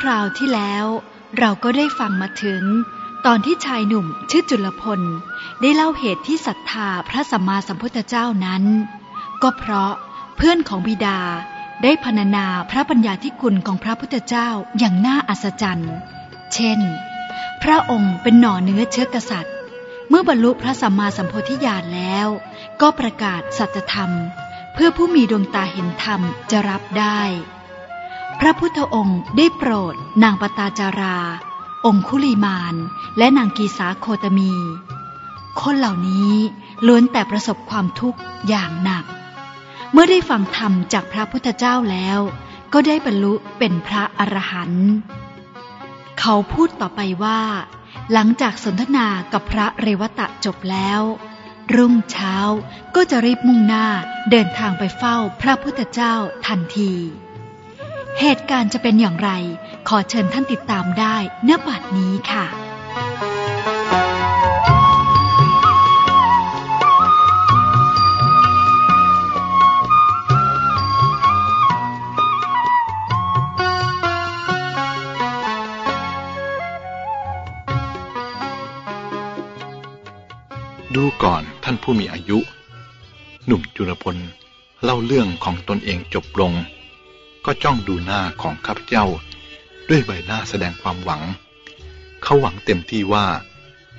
คราวที่แล้ว เราก็ได้ฟังมาถึง ตอนที่ชายหนุ่มชื่อจุลพล ได้เล่าเหตุที่ศรัทธาพระสัมมาสัมพุทธเจ้านั้น ก็เพราะเพื่อนของบิดาได้พรรณนาพระปัญญาธิคุณของพระพุทธเจ้าอย่างน่าอัศจรรย์ เช่น พระองค์เป็นหน่อเนื้อเชื้อกษัตริย์ เมื่อบรรลุพระสัมมาสัมโพธิญาณแล้ว ก็ประกาศสัจธรรม เพื่อผู้มีดวงตาเห็นธรรมจะรับได้ พระพุทธองค์ได้โปรดนางปตาจารา องคุลีมาน และนางกีสาโคตมี คนเหล่านี้ล้วนแต่ประสบความทุกข์อย่างหนัก เมื่อได้ฟังธรรมจากพระพุทธเจ้าแล้ว ก็ได้บรรลุเป็นพระอรหันต์เขาพูดต่อไปว่า หลังจากสนทนากับพระเรวตะจบแล้ว รุ่งเช้าก็จะรีบมุ่งหน้าเดินทางไปเฝ้าพระพุทธเจ้าทันที เหตุการณ์จะเป็นอย่างไร ขอเชิญท่านติดตามได้ณบัดนี้ค่ะ ดูก่อนท่านผู้มีอายุ หนุ่มจุลพล เล่าเรื่องของตนเองจบลง ก็จ้องดูหน้าของข้าพเจ้า ด้วยใบหน้าแสดงความหวัง เขาหวังเต็มที่ว่า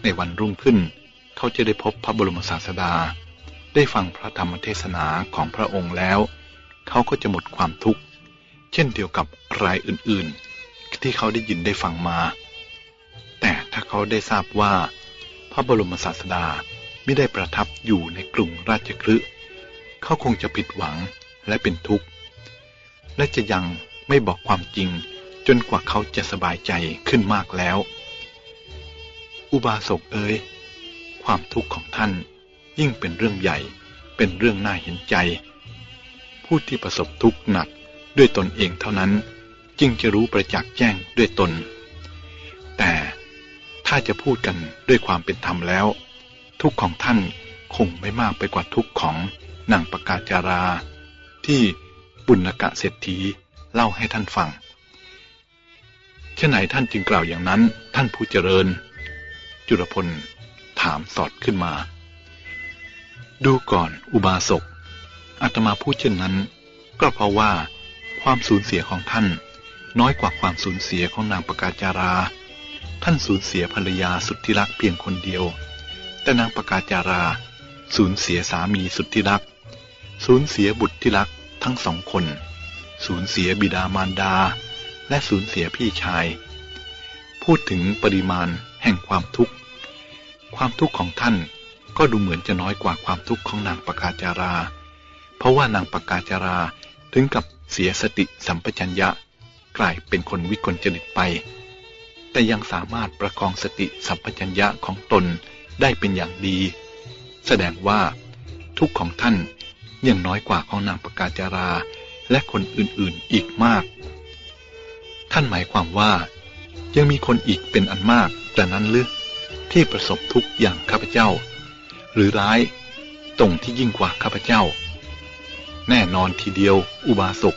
ในวันรุ่งขึ้น เขาจะได้พบพระบรมศาสดา ได้ฟังพระธรรมเทศนาของพระองค์แล้ว เขาก็จะหมดความทุกข์ เช่นเดียวกับรายอื่นๆ ที่เขาได้ยินได้ฟังมา แต่ถ้าเขาได้ทราบว่า พระบรมศาสดาไม่ได้ประทับอยู่ในกรุงราชคฤห์เขาคงจะผิดหวังและเป็นทุกข์ และจะยังไม่บอกความจริง จนกว่าเขาจะสบายใจขึ้นมากแล้ว อุบาสกเอ๋ยความทุกข์ของท่านยิ่งเป็นเรื่องใหญ่ เป็นเรื่องน่าเห็นใจ ผู้ที่ประสบทุกข์หนักด้วยตนเองเท่านั้น จึงจะรู้ประจักษ์แจ้งด้วยตน แต่ถ้าจะพูดกันด้วยความเป็นธรรมแล้ว ทุกข์ของท่านคงไม่มากไปกว่าทุกข์ของนางประกาศจารา ที่ บุญกะเศรษฐีเล่าให้ท่านฟังเช่นไหนท่านจึงกล่าวอย่างนั้น ท่านผู้เจริญ จุลพลถามสอดขึ้นมา ดูก่อนอุบาสกอาตมาพูดเช่นนั้น ก็เพราะว่าความสูญเสียของท่าน น้อยกว่าความสูญเสียของนางประกาศจารา ท่านสูญเสียภรรยาสุดที่รักเพียงคนเดียว แต่นางประกาศจารา สูญเสียสามีสุดที่รัก สูญเสียบุตรที่รัก ทั้งสองคน สูญเสียบิดามารดา และสูญเสียพี่ชาย พูดถึงปริมาณแห่งความทุกข์ ความทุกข์ของท่านก็ดูเหมือนจะน้อยกว่าความทุกข์ของนางปกาจารา เพราะว่านางปกาจาราถึงกับเสียสติสัมปชัญญะ กลายเป็นคนวิกลจริตไป แต่ยังสามารถประคองสติสัมปชัญญะของตนได้เป็นอย่างดี แสดงว่าทุกข์ของท่าน ยังน้อยกว่าของนางประกาศจารา และคนอื่นๆอีกมาก ท่านหมายความว่า ยังมีคนอีกเป็นอันมากแต่นั้นหรือที่ประสบทุกข์อย่างข้าพเจ้า หรือร้ายตรงที่ยิ่งกว่าข้าพเจ้า แน่นอนทีเดียว อุบาสก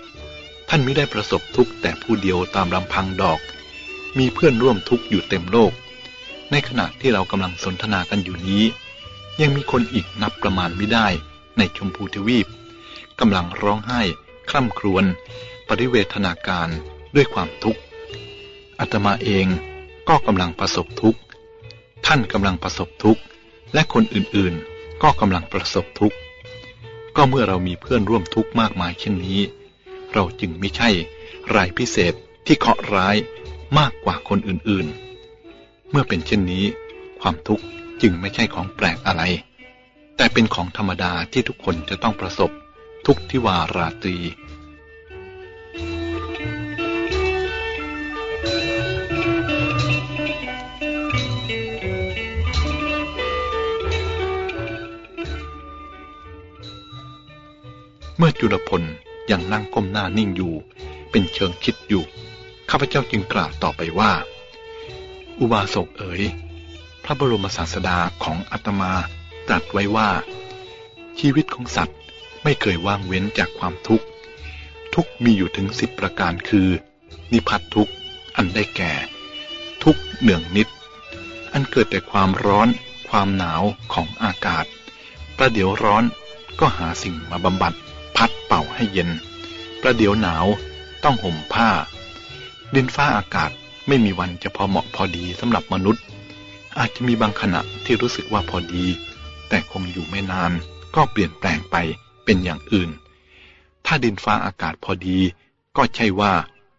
ท่านไม่ได้ประสบทุกข์แต่ผู้เดียวตามลำพังดอก มีเพื่อนร่วมทุกข์อยู่เต็มโลก ในขณะที่เรากำลังสนทนากันอยู่นี้ ยังมีคนอีกนับประมาณไม่ได้ ในชมพูทวีปกำลังร้องไห้ คร่ำครวญปริเวทนาการด้วยความทุกข์อาตมาเองก็กำลังประสบทุกข์ ท่านกำลังประสบทุกข์ และคนอื่นๆ ก็กำลังประสบทุกข์ ก็เมื่อเรามีเพื่อนร่วมทุกข์มากมายเช่นนี้ เราจึงไม่ใช่รายพิเศษที่เคาะร้ายมากกว่าคนอื่นๆ เมื่อเป็นเช่นนี้ ความทุกข์จึงไม่ใช่ของแปลกอะไร แต่เป็นของธรรมดาที่ทุกคนจะต้องประสบทุกทิวาราตรีเมื่อจุลพลยังนั่งก้มหน้านิ่งอยู่ เป็นเชิงคิดอยู่ ข้าพเจ้าจึงกล่าวต่อไปว่า อุบาสกเอ๋ย พระบรมศาสดาของอาตมา ตรัสไว้ว่า ชีวิตของสัตว์ไม่เคยว่างเว้นจากความทุกข์ ทุกมีอยู่ถึงสิบประการคือ นิพัททุกข์อันได้แก่ ทุกเนื่องนิด อันเกิดแต่ความร้อน ความหนาวของอากาศ ประเดี๋ยวร้อนก็หาสิ่งมาบำบัด พัดเป่าให้เย็น ประเดี๋ยวหนาวต้องห่มผ้า ดินฟ้าอากาศไม่มีวันจะพอเหมาะพอดีสำหรับมนุษย์ อาจจะมีบางขณะที่รู้สึกว่าพอดี แต่คงอยู่ไม่นาน ก็เปลี่ยนแปลงไปเป็นอย่างอื่น ถ้าดินฟ้าอากาศพอดี ก็ใช่ว่า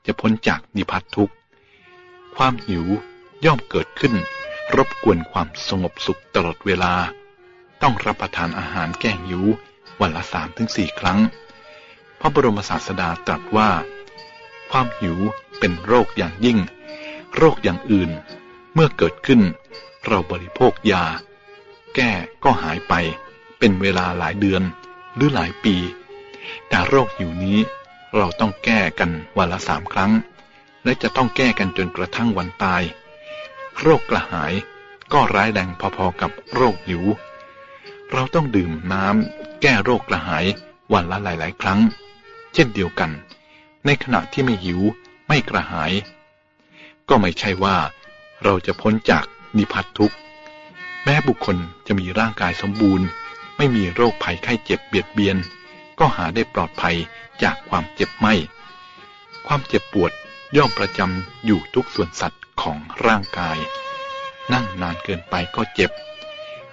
จะพ้นจากนิพัททุกข์ ความหิวย่อมเกิดขึ้น รบกวนความสงบสุขตลอดเวลา ต้องรับประทานอาหารแก้หิว วันละสามถึงสี่ครั้ง พระบรมศาสดาตรัสว่า ความหิวเป็นโรคอย่างยิ่ง โรคอย่างอื่น เมื่อเกิดขึ้น เราบริโภคยา แก้ก็หายไปเป็นเวลาหลายเดือนหรือหลายปี แต่โรคหิวนี้เราต้องแก้กันวันละสามครั้ง และจะต้องแก้กันจนกระทั่งวันตาย โรคกระหายก็ร้ายแรงพอๆกับโรคหิว เราต้องดื่มน้ำแก้โรคกระหายวันละหลายๆ ครั้ง เช่นเดียวกัน ในขณะที่ไม่หิวไม่กระหาย ก็ไม่ใช่ว่าเราจะพ้นจากนิพัททุก แม้บุคคลจะมีร่างกายสมบูรณ์ ไม่มีโรคภัยไข้เจ็บเบียดเบียน ก็หาได้ปลอดภัยจากความเจ็บไม่ ความเจ็บปวดย่อมประจำอยู่ทุกส่วนสัตว์ของร่างกาย นั่งนานเกินไปก็เจ็บ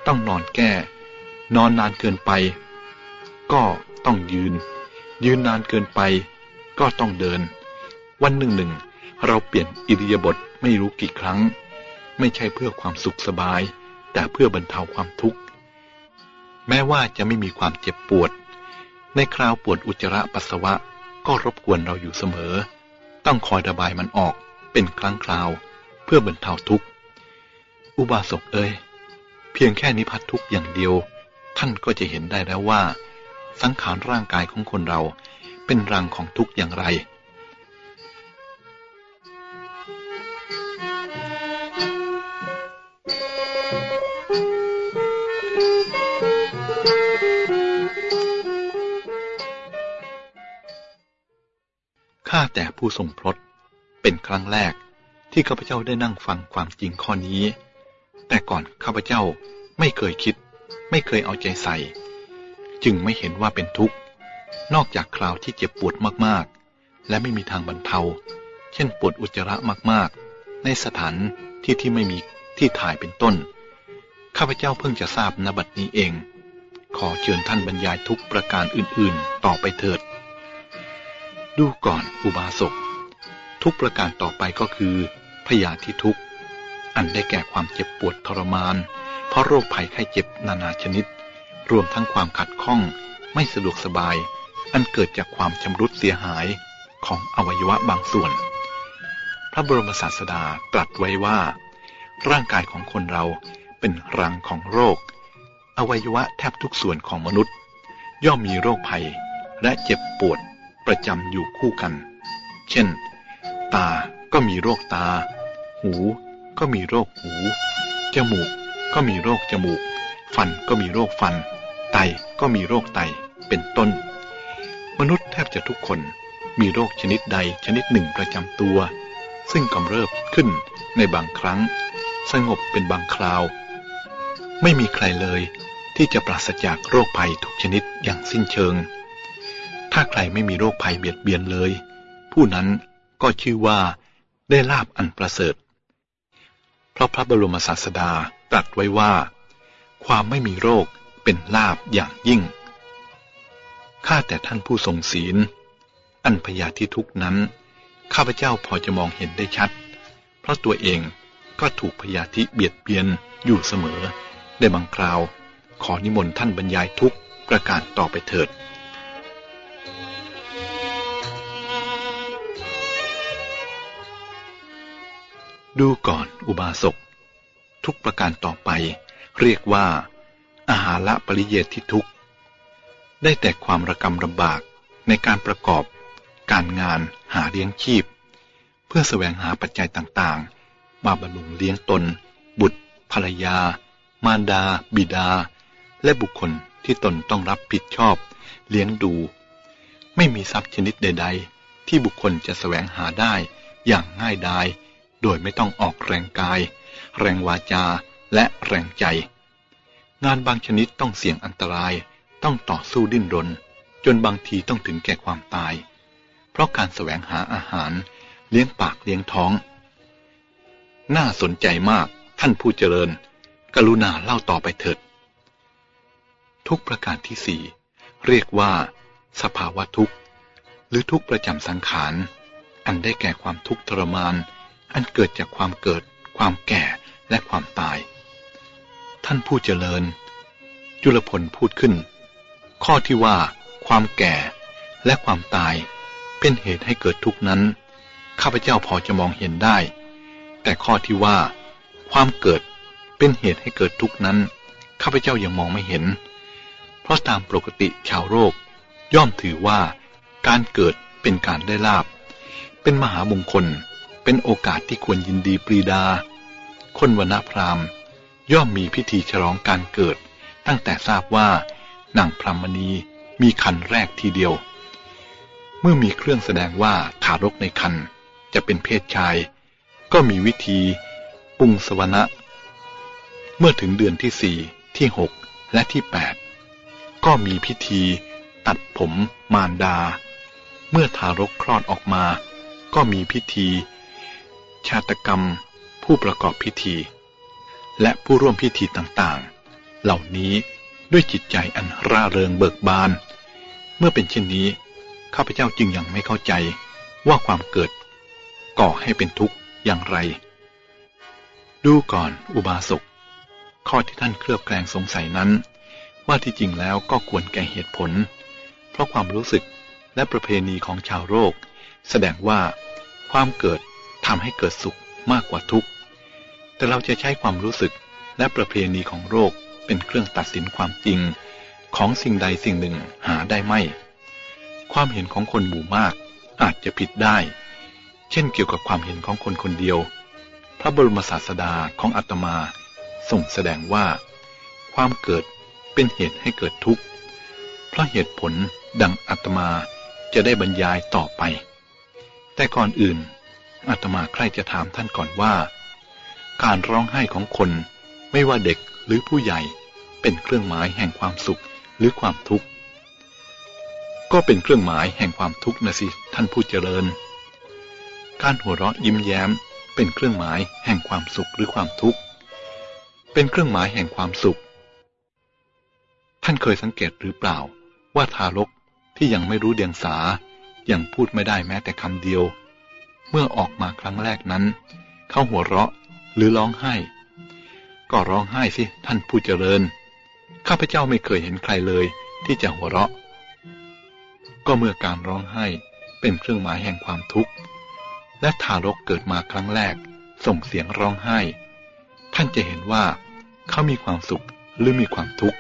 ต้องนอนแก้ นอนนานเกินไป ก็ต้องยืน ยืนนานเกินไป ก็ต้องเดิน วันหนึ่งหนึ่งเราเปลี่ยนอิริยาบถไม่รู้กี่ครั้ง ไม่ใช่เพื่อความสุขสบาย แต่เพื่อบรรเทาความทุกข์ แม้ว่าจะไม่มีความเจ็บปวด ในคราวปวดอุจจาระปัสสาวะก็รบกวนเราอยู่เสมอ ต้องคอยระบายมันออกเป็นครั้งคราวเพื่อบรรเทาทุกข์ อุบาสกเอ้ยเพียงแค่นิพัททุกอย่างเดียว ท่านก็จะเห็นได้แล้วว่า สังขารร่างกายของคนเราเป็นรังของทุกข์อย่างไร ข้าแต่ผู้ทรงพรตเป็นครั้งแรกที่ข้าพเจ้าได้นั่งฟังความจริงข้อนี้ แต่ก่อนข้าพเจ้าไม่เคยคิด ไม่เคยเอาใจใส่ จึงไม่เห็นว่าเป็นทุกข์ นอกจากคราวที่เจ็บปวดมากๆ และไม่มีทางบรรเทา เช่นปวดอุจจาระมากๆ ในสถานที่ที่ไม่มีที่ถ่ายเป็นต้น ข้าพเจ้าเพิ่งจะทราบนบัดนี้เอง ขอเชิญท่านบรรยายทุกประการอื่นๆ ต่อไปเถิด ดูก่อนอุบาสก ทุกประการต่อไปก็คือพยาธิทุกอันได้แก่ความเจ็บปวดทรมาน เพราะโรคภัยไข้เจ็บนานาชนิด รวมทั้งความขัดข้อง ไม่สะดวกสบาย อันเกิดจากความชำรุดเสียหายของอวัยวะบางส่วน พระบรมศาสดาตรัสไว้ว่า ร่างกายของคนเราเป็นรังของโรค อวัยวะแทบทุกส่วนของมนุษย์ ย่อมมีโรคภัยและเจ็บปวด ประจำอยู่คู่กัน เช่น ตาก็มีโรคตา หูก็มีโรคหู จมูกก็มีโรคจมูก ฟันก็มีโรคฟัน ไตก็มีโรคไต เป็นต้น มนุษย์แทบจะทุกคนมีโรคชนิดใดชนิดหนึ่งประจำตัว ซึ่งกำเริบขึ้นในบางครั้ง สงบเป็นบางคราว ไม่มีใครเลยที่จะปราศจากโรคภัยทุกชนิดอย่างสิ้นเชิง ถ้าใครไม่มีโรคภัยเบียดเบียนเลย ผู้นั้นก็ชื่อว่าได้ลาบอันประเสริฐ เพราะพระบรมศาสดาตรัสไว้ว่า ความไม่มีโรคเป็นลาบอย่างยิ่ง ข้าแต่ท่านผู้ทรงศีล อันพยาธิทุกนั้น ข้าพเจ้าพอจะมองเห็นได้ชัด เพราะตัวเองก็ถูกพยาธิเบียดเบียนอยู่เสมอในบางคราว ขอนิมนต์ท่านบรรยายทุกประการต่อไปเถิด ดูก่อนอุบาสก ทุกประการต่อไป เรียกว่า อาหาระปริเยทิทุกได้แต่ความระกำลำบากในการประกอบ การงานหาเลี้ยงชีพ เพื่อแสวงหาปัจจัยต่างๆ มาบำรุงเลี้ยงตน บุตร ภรรยา มารดา บิดา และบุคคลที่ตนต้องรับผิดชอบ เลี้ยงดู ไม่มีทรัพย์ชนิดใด ๆ ที่บุคคลจะแสวงหาได้อย่างง่ายดาย โดยไม่ต้องออกแรงกาย แรงวาจา และแรงใจ งานบางชนิดต้องเสี่ยงอันตราย ต้องต่อสู้ดิ้นรน จนบางทีต้องถึงแก่ความตาย เพราะการแสวงหาอาหาร เลี้ยงปากเลี้ยงท้อง น่าสนใจมากท่านผู้เจริญ กรุณาเล่าต่อไปเถิด ทุกประการที่สี่เรียกว่า สภาวะทุกข์ หรือทุกข์ประจำสังขาร อันได้แก่ความทุกข์ทรมาน อันเกิดจากความเกิด ความแก่และความตาย ท่านผู้เจริญ จุลพลพูดขึ้น ข้อที่ว่า ความแก่และความตายเป็นเหตุให้เกิดทุกข์นั้น ข้าพเจ้าพอจะมองเห็นได้ แต่ข้อที่ว่า ความเกิดเป็นเหตุให้เกิดทุกข์นั้น ข้าพเจ้ายังมองไม่เห็น เพราะตามปกติชาวโลกย่อมถือว่า การเกิดเป็นการได้ลาบ เป็นมหามงคล เป็นโอกาสที่ควรยินดีปรีดา คนวรรณพราหมณ์ ย่อมมีพิธีฉลองการเกิด ตั้งแต่ทราบว่านางพรามณีมีคันแรกทีเดียว เมื่อมีเครื่องแสดงว่าทารกในคันจะเป็นเพศชาย ก็มีวิธีปรุงสวนะเมื่อถึงเดือนที่สี่ที่หกและที่แปดก็มีพิธีตัดผมมารดา เมื่อทารกคลอดออกมา ก็มีพิธี ชาตกรรม ผู้ประกอบพิธี และผู้ร่วมพิธีต่างๆ เหล่านี้ด้วยจิตใจอันร่าเริงเบิกบาน เมื่อเป็นเช่นนี้ข้าพเจ้าจึงยังไม่เข้าใจว่าความเกิด ก่อให้เป็นทุกข์อย่างไร ดูก่อนอุบาสกข้อที่ท่านเคลือบแคลงสงสัยนั้น ว่าที่จริงแล้วก็ควรแก่เหตุผล เพราะความรู้สึกและประเพณีของชาวโลกแสดงว่าความเกิด ทำให้เกิดสุขมากกว่าทุกข์ แต่เราจะใช้ความรู้สึกและประเพณีของโลกเป็นเครื่องตัดสินความจริงของสิ่งใดสิ่งหนึ่งหาได้ไม่ ความเห็นของคนหมู่มากอาจจะผิดได้ เช่นเกี่ยวกับความเห็นของคนคนเดียว พระบรมศาสดาของอาตมาส่งแสดงว่า ความเกิดเป็นเหตุให้เกิดทุกข์ เพราะเหตุผลดังอาตมาจะได้บรรยายต่อไป แต่ก่อนอื่น อาตมาใคร่จะถามท่านก่อนว่า การร้องไห้ของคนไม่ว่าเด็กหรือผู้ใหญ่เป็นเครื่องหมายแห่งความสุขหรือความทุกข์ ก็เป็นเครื่องหมายแห่งความทุกข์นะสิท่านผู้เจริญ การหัวเราะยิ้มแย้ม เป็นเครื่องหมายแห่งความสุขหรือความทุกข์ เป็นเครื่องหมายแห่งความสุข ท่านเคยสังเกตหรือเปล่า ว่าทารกที่ยังไม่รู้เดียงสายังพูดไม่ได้แม้แต่คำเดียว เมื่อออกมาครั้งแรกนั้น เขาหัวเราะหรือร้องไห้ ก็ร้องไห้สิท่านผู้เจริญ ข้าพเจ้าไม่เคยเห็นใครเลยที่จะหัวเราะ ก็เมื่อการร้องไห้เป็นเครื่องหมายแห่งความทุกข์ และทารกเกิดมาครั้งแรก ส่งเสียงร้องไห้ ท่านจะเห็นว่า เขามีความสุขหรือมีความทุกข์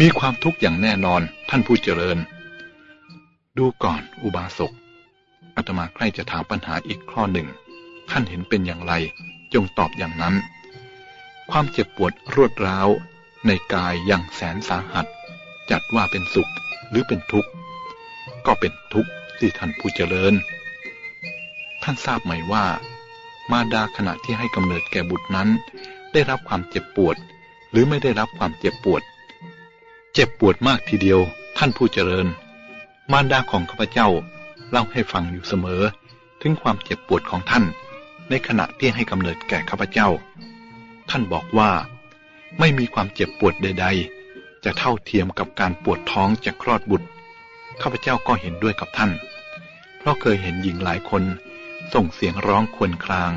มีความทุกข์อย่างแน่นอนท่านผู้เจริญ ดูก่อนอุบาสก อาตมาใกล้จะถามปัญหาอีกข้อหนึ่ง ท่านเห็นเป็นอย่างไร จงตอบอย่างนั้น ความเจ็บปวดรวดร้าว ในกายอย่างแสนสาหัส จัดว่าเป็นสุขหรือเป็นทุกข์ ก็เป็นทุกข์ที่ท่านผู้เจริญ ท่านทราบไหมว่า มาดาขณะที่ให้กำเนิดแก่บุตรนั้น ได้รับความเจ็บปวด หรือไม่ได้รับความเจ็บปวด เจ็บปวดมากทีเดียว ท่านผู้เจริญ มารดาของข้าพเจ้า เล่าให้ฟังอยู่เสมอ ถึงความเจ็บปวดของท่าน ในขณะที่ให้กำเนิดแก่ข้าพเจ้า ท่านบอกว่า ไม่มีความเจ็บปวดใด ๆ จะเท่าเทียมกับการปวดท้องจากคลอดบุตรข้าพเจ้าก็เห็นด้วยกับท่าน เพราะเคยเห็นหญิงหลายคน ส่งเสียงร้องควญคราง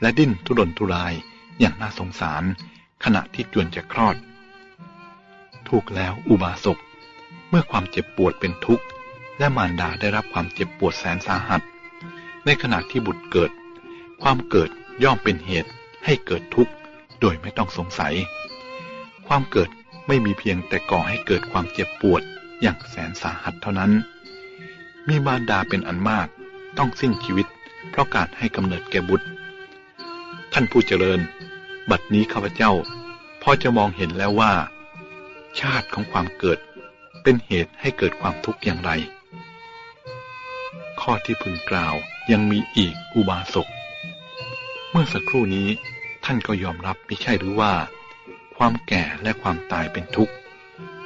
และดิ้นทุรนทุรายอย่างน่าสงสาร ขณะที่จวนจะคลอด ถูกแล้วอุบาสกเมื่อความเจ็บปวดเป็นทุกข์ และมารดาได้รับความเจ็บปวดแสนสาหัส ในขณะที่บุตรเกิด ความเกิดย่อมเป็นเหตุให้เกิดทุกข์โดยไม่ต้องสงสัย ความเกิดไม่มีเพียงแต่ก่อให้เกิดความเจ็บปวดอย่างแสนสาหัสเท่านั้น มีมารดาเป็นอันมากต้องสิ้นชีวิต เพราะการให้กำเนิดแก่บุตร ท่านผู้เจริญ บัดนี้ข้าพเจ้าพอจะมองเห็นแล้วว่า ชาติของความเกิดเป็นเหตุให้เกิดความทุกข์อย่างไร ข้อที่พึงกล่าวยังมีอีกอุบาสก เมื่อสักครู่นี้ท่านก็ยอมรับไม่ใช่หรือว่า ความแก่และความตายเป็นทุกข์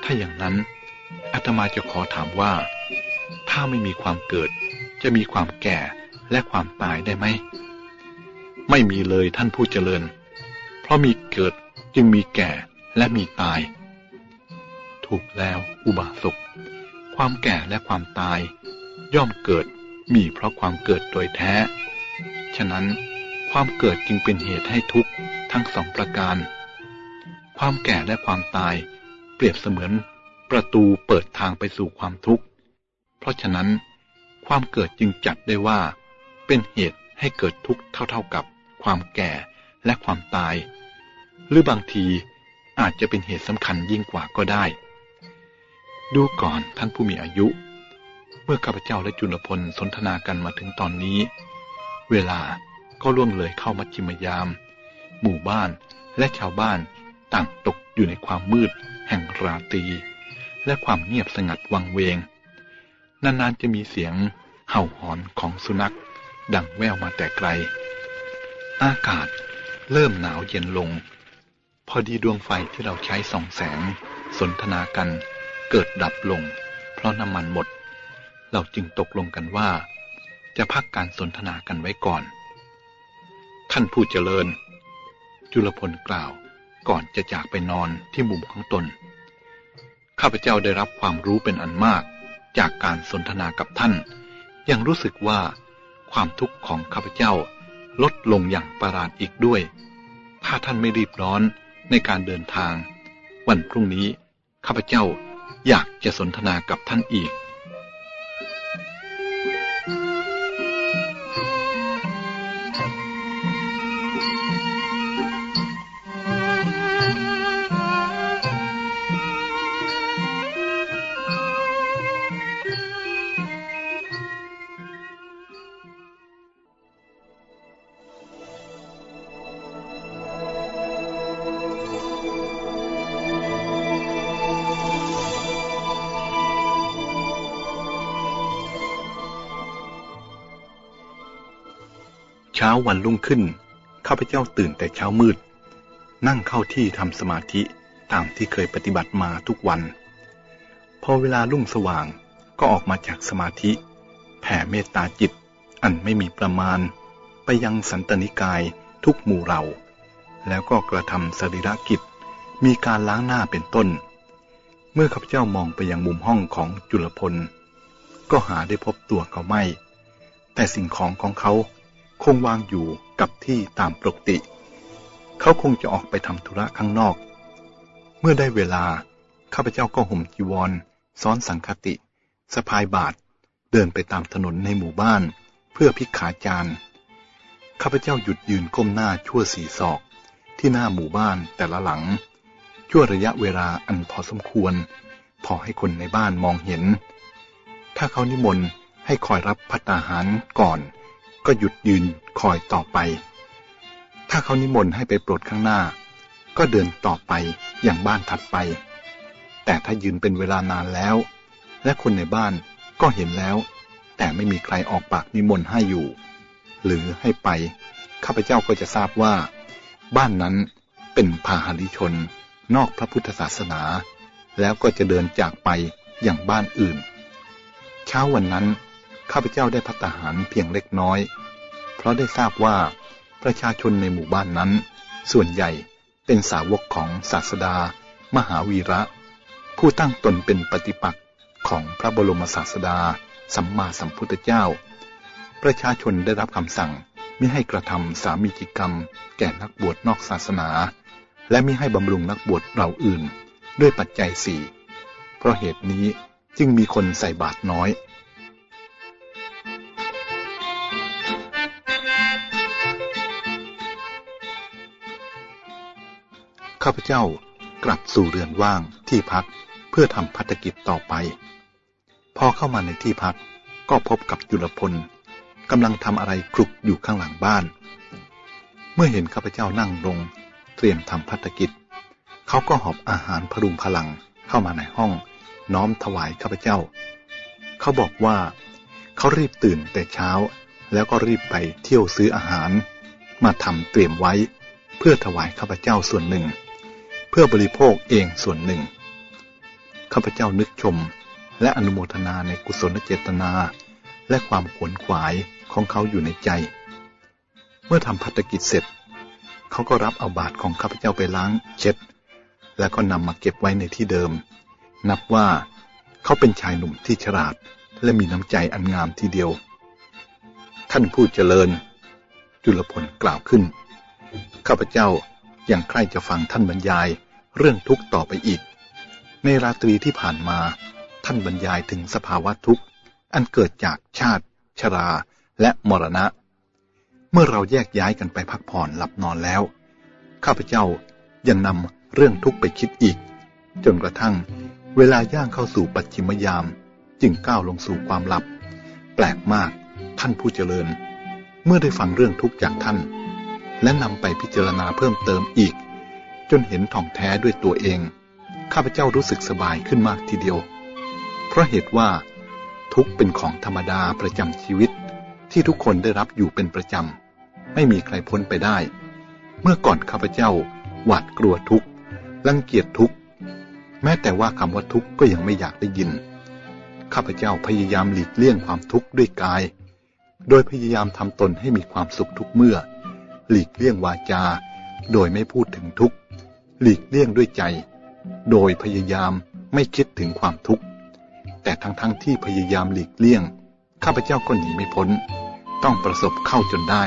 ถ้าอย่างนั้นอาตมาจะขอถามว่า ถ้าไม่มีความเกิด จะมีความแก่และความตายได้ไหม ไม่มีเลยท่านผู้เจริญ เพราะมีเกิดจึงมีแก่และมีตาย ถูกแล้วอุบาสกความแก่และความตาย ย่อมเกิด มีเพราะความเกิดโดยแท้ ฉะนั้นความเกิดจึงเป็นเหตุให้ทุกข์ทั้งสองประการ ความแก่และความตายเปรียบเสมือนประตูเปิดทางไปสู่ความทุกข์ เพราะฉะนั้น ความเกิดจึงจัดได้ว่า เป็นเหตุให้เกิดทุกข์เท่าๆกับความแก่และความตาย หรือบางทีอาจจะเป็นเหตุสำคัญยิ่งกว่าก็ได้ ดูก่อนท่านผู้มีอายุ เมื่อข้าพเจ้าและจุลพลสนทนากันมาถึงตอนนี้ เวลาก็ล่วงเลยเข้ามัชชิมยาม หมู่บ้านและชาวบ้านต่างตกอยู่ในความมืดแห่งราตรีและความเงียบสงัดวังเวง นานๆจะมีเสียงเห่าหอนของสุนัข ดังแว่วมาแต่ไกล อากาศเริ่มหนาวเย็นลง พอดีดวงไฟที่เราใช้ส่องแสง สนทนากันเกิดดับลง เพราะน้ำมันหมด เราจึงตกลงกันว่า จะพักการสนทนากันไว้ก่อน ท่านผู้เจริญ จุลพลกล่าวก่อนจะจากไปนอนที่มุมของตน ข้าพเจ้าได้รับความรู้เป็นอันมาก จากการสนทนากับท่าน ยังรู้สึกว่าความทุกข์ของข้าพเจ้าลดลงอย่างประหลาดอีกด้วย ถ้าท่านไม่รีบร้อนในการเดินทาง วันพรุ่งนี้ข้าพเจ้าอยากจะสนทนากับท่านอีก เช้าวันรุ่งขึ้น ข้าพเจ้าตื่นแต่เช้ามืด นั่งเข้าที่ทำสมาธิตามที่เคยปฏิบัติมาทุกวัน พอเวลารุ่งสว่างก็ออกมาจากสมาธิ แผ่เมตตาจิต อันไม่มีประมาณ ไปยังสันตนิกายทุกหมู่เรา แล้วก็กระทำสรีระกิจ มีการล้างหน้าเป็นต้น เมื่อข้าพเจ้ามองไปยังมุมห้องของจุลพล ก็หาได้พบตัวเขาไม่ แต่สิ่งของของเขา คงวางอยู่กับที่ตามปกติ เขาคงจะออกไปทำธุระข้างนอก เมื่อได้เวลา ข้าพเจ้าก็ห่มจีวร ซ้อนสังคติสะพายบาท เดินไปตามถนนในหมู่บ้าน เพื่อพิกขาจารข้าพเจ้าหยุดยืนก้มหน้าชั่วสี่ศอก ที่หน้าหมู่บ้านแต่ละหลัง ชั่วระยะเวลาอันพอสมควร พอให้คนในบ้านมองเห็น ถ้าเขานิมนต์ให้คอยรับพัตตาหารก่อน ก็หยุดยืนคอยต่อไป ถ้าเขานิมนต์ให้ไปโปรดข้างหน้า ก็เดินต่อไปอย่างบ้านถัดไป แต่ถ้ายืนเป็นเวลานานแล้ว และคนในบ้านก็เห็นแล้ว แต่ไม่มีใครออกปากนิมนต์ให้อยู่ หรือให้ไป ข้าพเจ้าก็จะทราบว่า บ้านนั้นเป็นพาหริชนนอกพระพุทธศาสนา แล้วก็จะเดินจากไปอย่างบ้านอื่น เช้าวันนั้น ข้าพเจ้าได้พัฒหารเพียงเล็กน้อย เพราะได้ทราบว่าประชาชนในหมู่บ้านนั้น ส่วนใหญ่เป็นสาวกของศาสดา มหาวีระ ผู้ตั้งตนเป็นปฏิปักษ์ของพระบรมศาสดา สัมมาสัมพุทธเจ้า ประชาชนได้รับคำสั่งไม่ให้กระทำสามีจิกรรม แก่นักบวชนอกศาสนา และไม่ให้บำรุงนักบวชเราอื่น ด้วยปัจจัยสี่เพราะเหตุนี้จึงมีคนใส่บาตรน้อย ข้าพเจ้ากลับสู่เรือนว่างที่พักเพื่อทำพัฒกิจต่อไป พอเข้ามาในที่พักก็พบกับจุลพลกำลังทำอะไรคลุกอยู่ข้างหลังบ้าน เมื่อเห็นข้าพเจ้านั่งลง เตรียมทำพัฒกิจ เขาก็หอบอาหารพรุงพลังเข้ามาในห้อง น้อมถวายข้าพเจ้า เขาบอกว่าเขารีบตื่นแต่เช้า แล้วก็รีบไปเที่ยวซื้ออาหาร มาทำเตรียมไว้ เพื่อถวายข้าพเจ้าส่วนหนึ่ง พื่อบริโภคเองส่วนหนึ่ง ข้าพเจ้านึกชมและอนุโมทนาในกุศลเจตนา และความขวนขวายของเขาอยู่ในใจ เมื่อทำพัฒกิจเสร็จ เขาก็รับเอาบาตรของข้าพเจ้าไปล้างเช็ด แล้วก็นำมาเก็บไว้ในที่เดิม นับว่าเขาเป็นชายหนุ่มที่ฉลาดและมีน้ำใจอันงามทีเดียว ท่านผู้เจริญ จุลพลกล่าวขึ้น ข้าพเจ้ายังใคร่จะฟังท่านบรรยาย เรื่องทุกข์ต่อไปอีก ในราตรีที่ผ่านมา ท่านบรรยายถึงสภาวะทุกข์ อันเกิดจากชาติ ชรา และมรณะ เมื่อเราแยกย้ายกันไปพักผ่อนหลับนอนแล้ว ข้าพเจ้ายังนำเรื่องทุกข์ไปคิดอีก จนกระทั่ง เวลาย่างเข้าสู่ปัจฉิมยาม จึงก้าวลงสู่ความหลับ แปลกมากท่านผู้เจริญ เมื่อได้ฟังเรื่องทุกข์จากท่าน และนำไปพิจารณาเพิ่มเติมอีก นเห็นท่องแท้ด้วยตัวเอง ข้าพเจ้ารู้สึกสบายขึ้นมากทีเดียว เพราะเหตุว่า ทุกเป็นของธรรมดาประจำชีวิต ที่ทุกคนได้รับอยู่เป็นประจำ ไม่มีใครพ้นไปได้ เมื่อก่อนข้าพเจ้าหวาดกลัวทุกข์รังเกียจทุกข์แม้แต่ว่าคำว่าทุกข์ก็ยังไม่อยากได้ยิน ข้าพเจ้าพยายามหลีกเลี่ยงความทุกข์ด้วยกาย โดยพยายามทำตนให้มีความสุขทุกเมื่อ หลีกเลี่ยงวาจา โดยไม่พูดถึงทุกข์ หลีกเลี่ยงด้วยใจ โดยพยายามไม่คิดถึงความทุกข์ แต่ทั้งๆทที่พยายามหลีกเลี่ยง ข้าพเจ้าก็หนีไม่พ้น ต้องประสบเข้าจนได้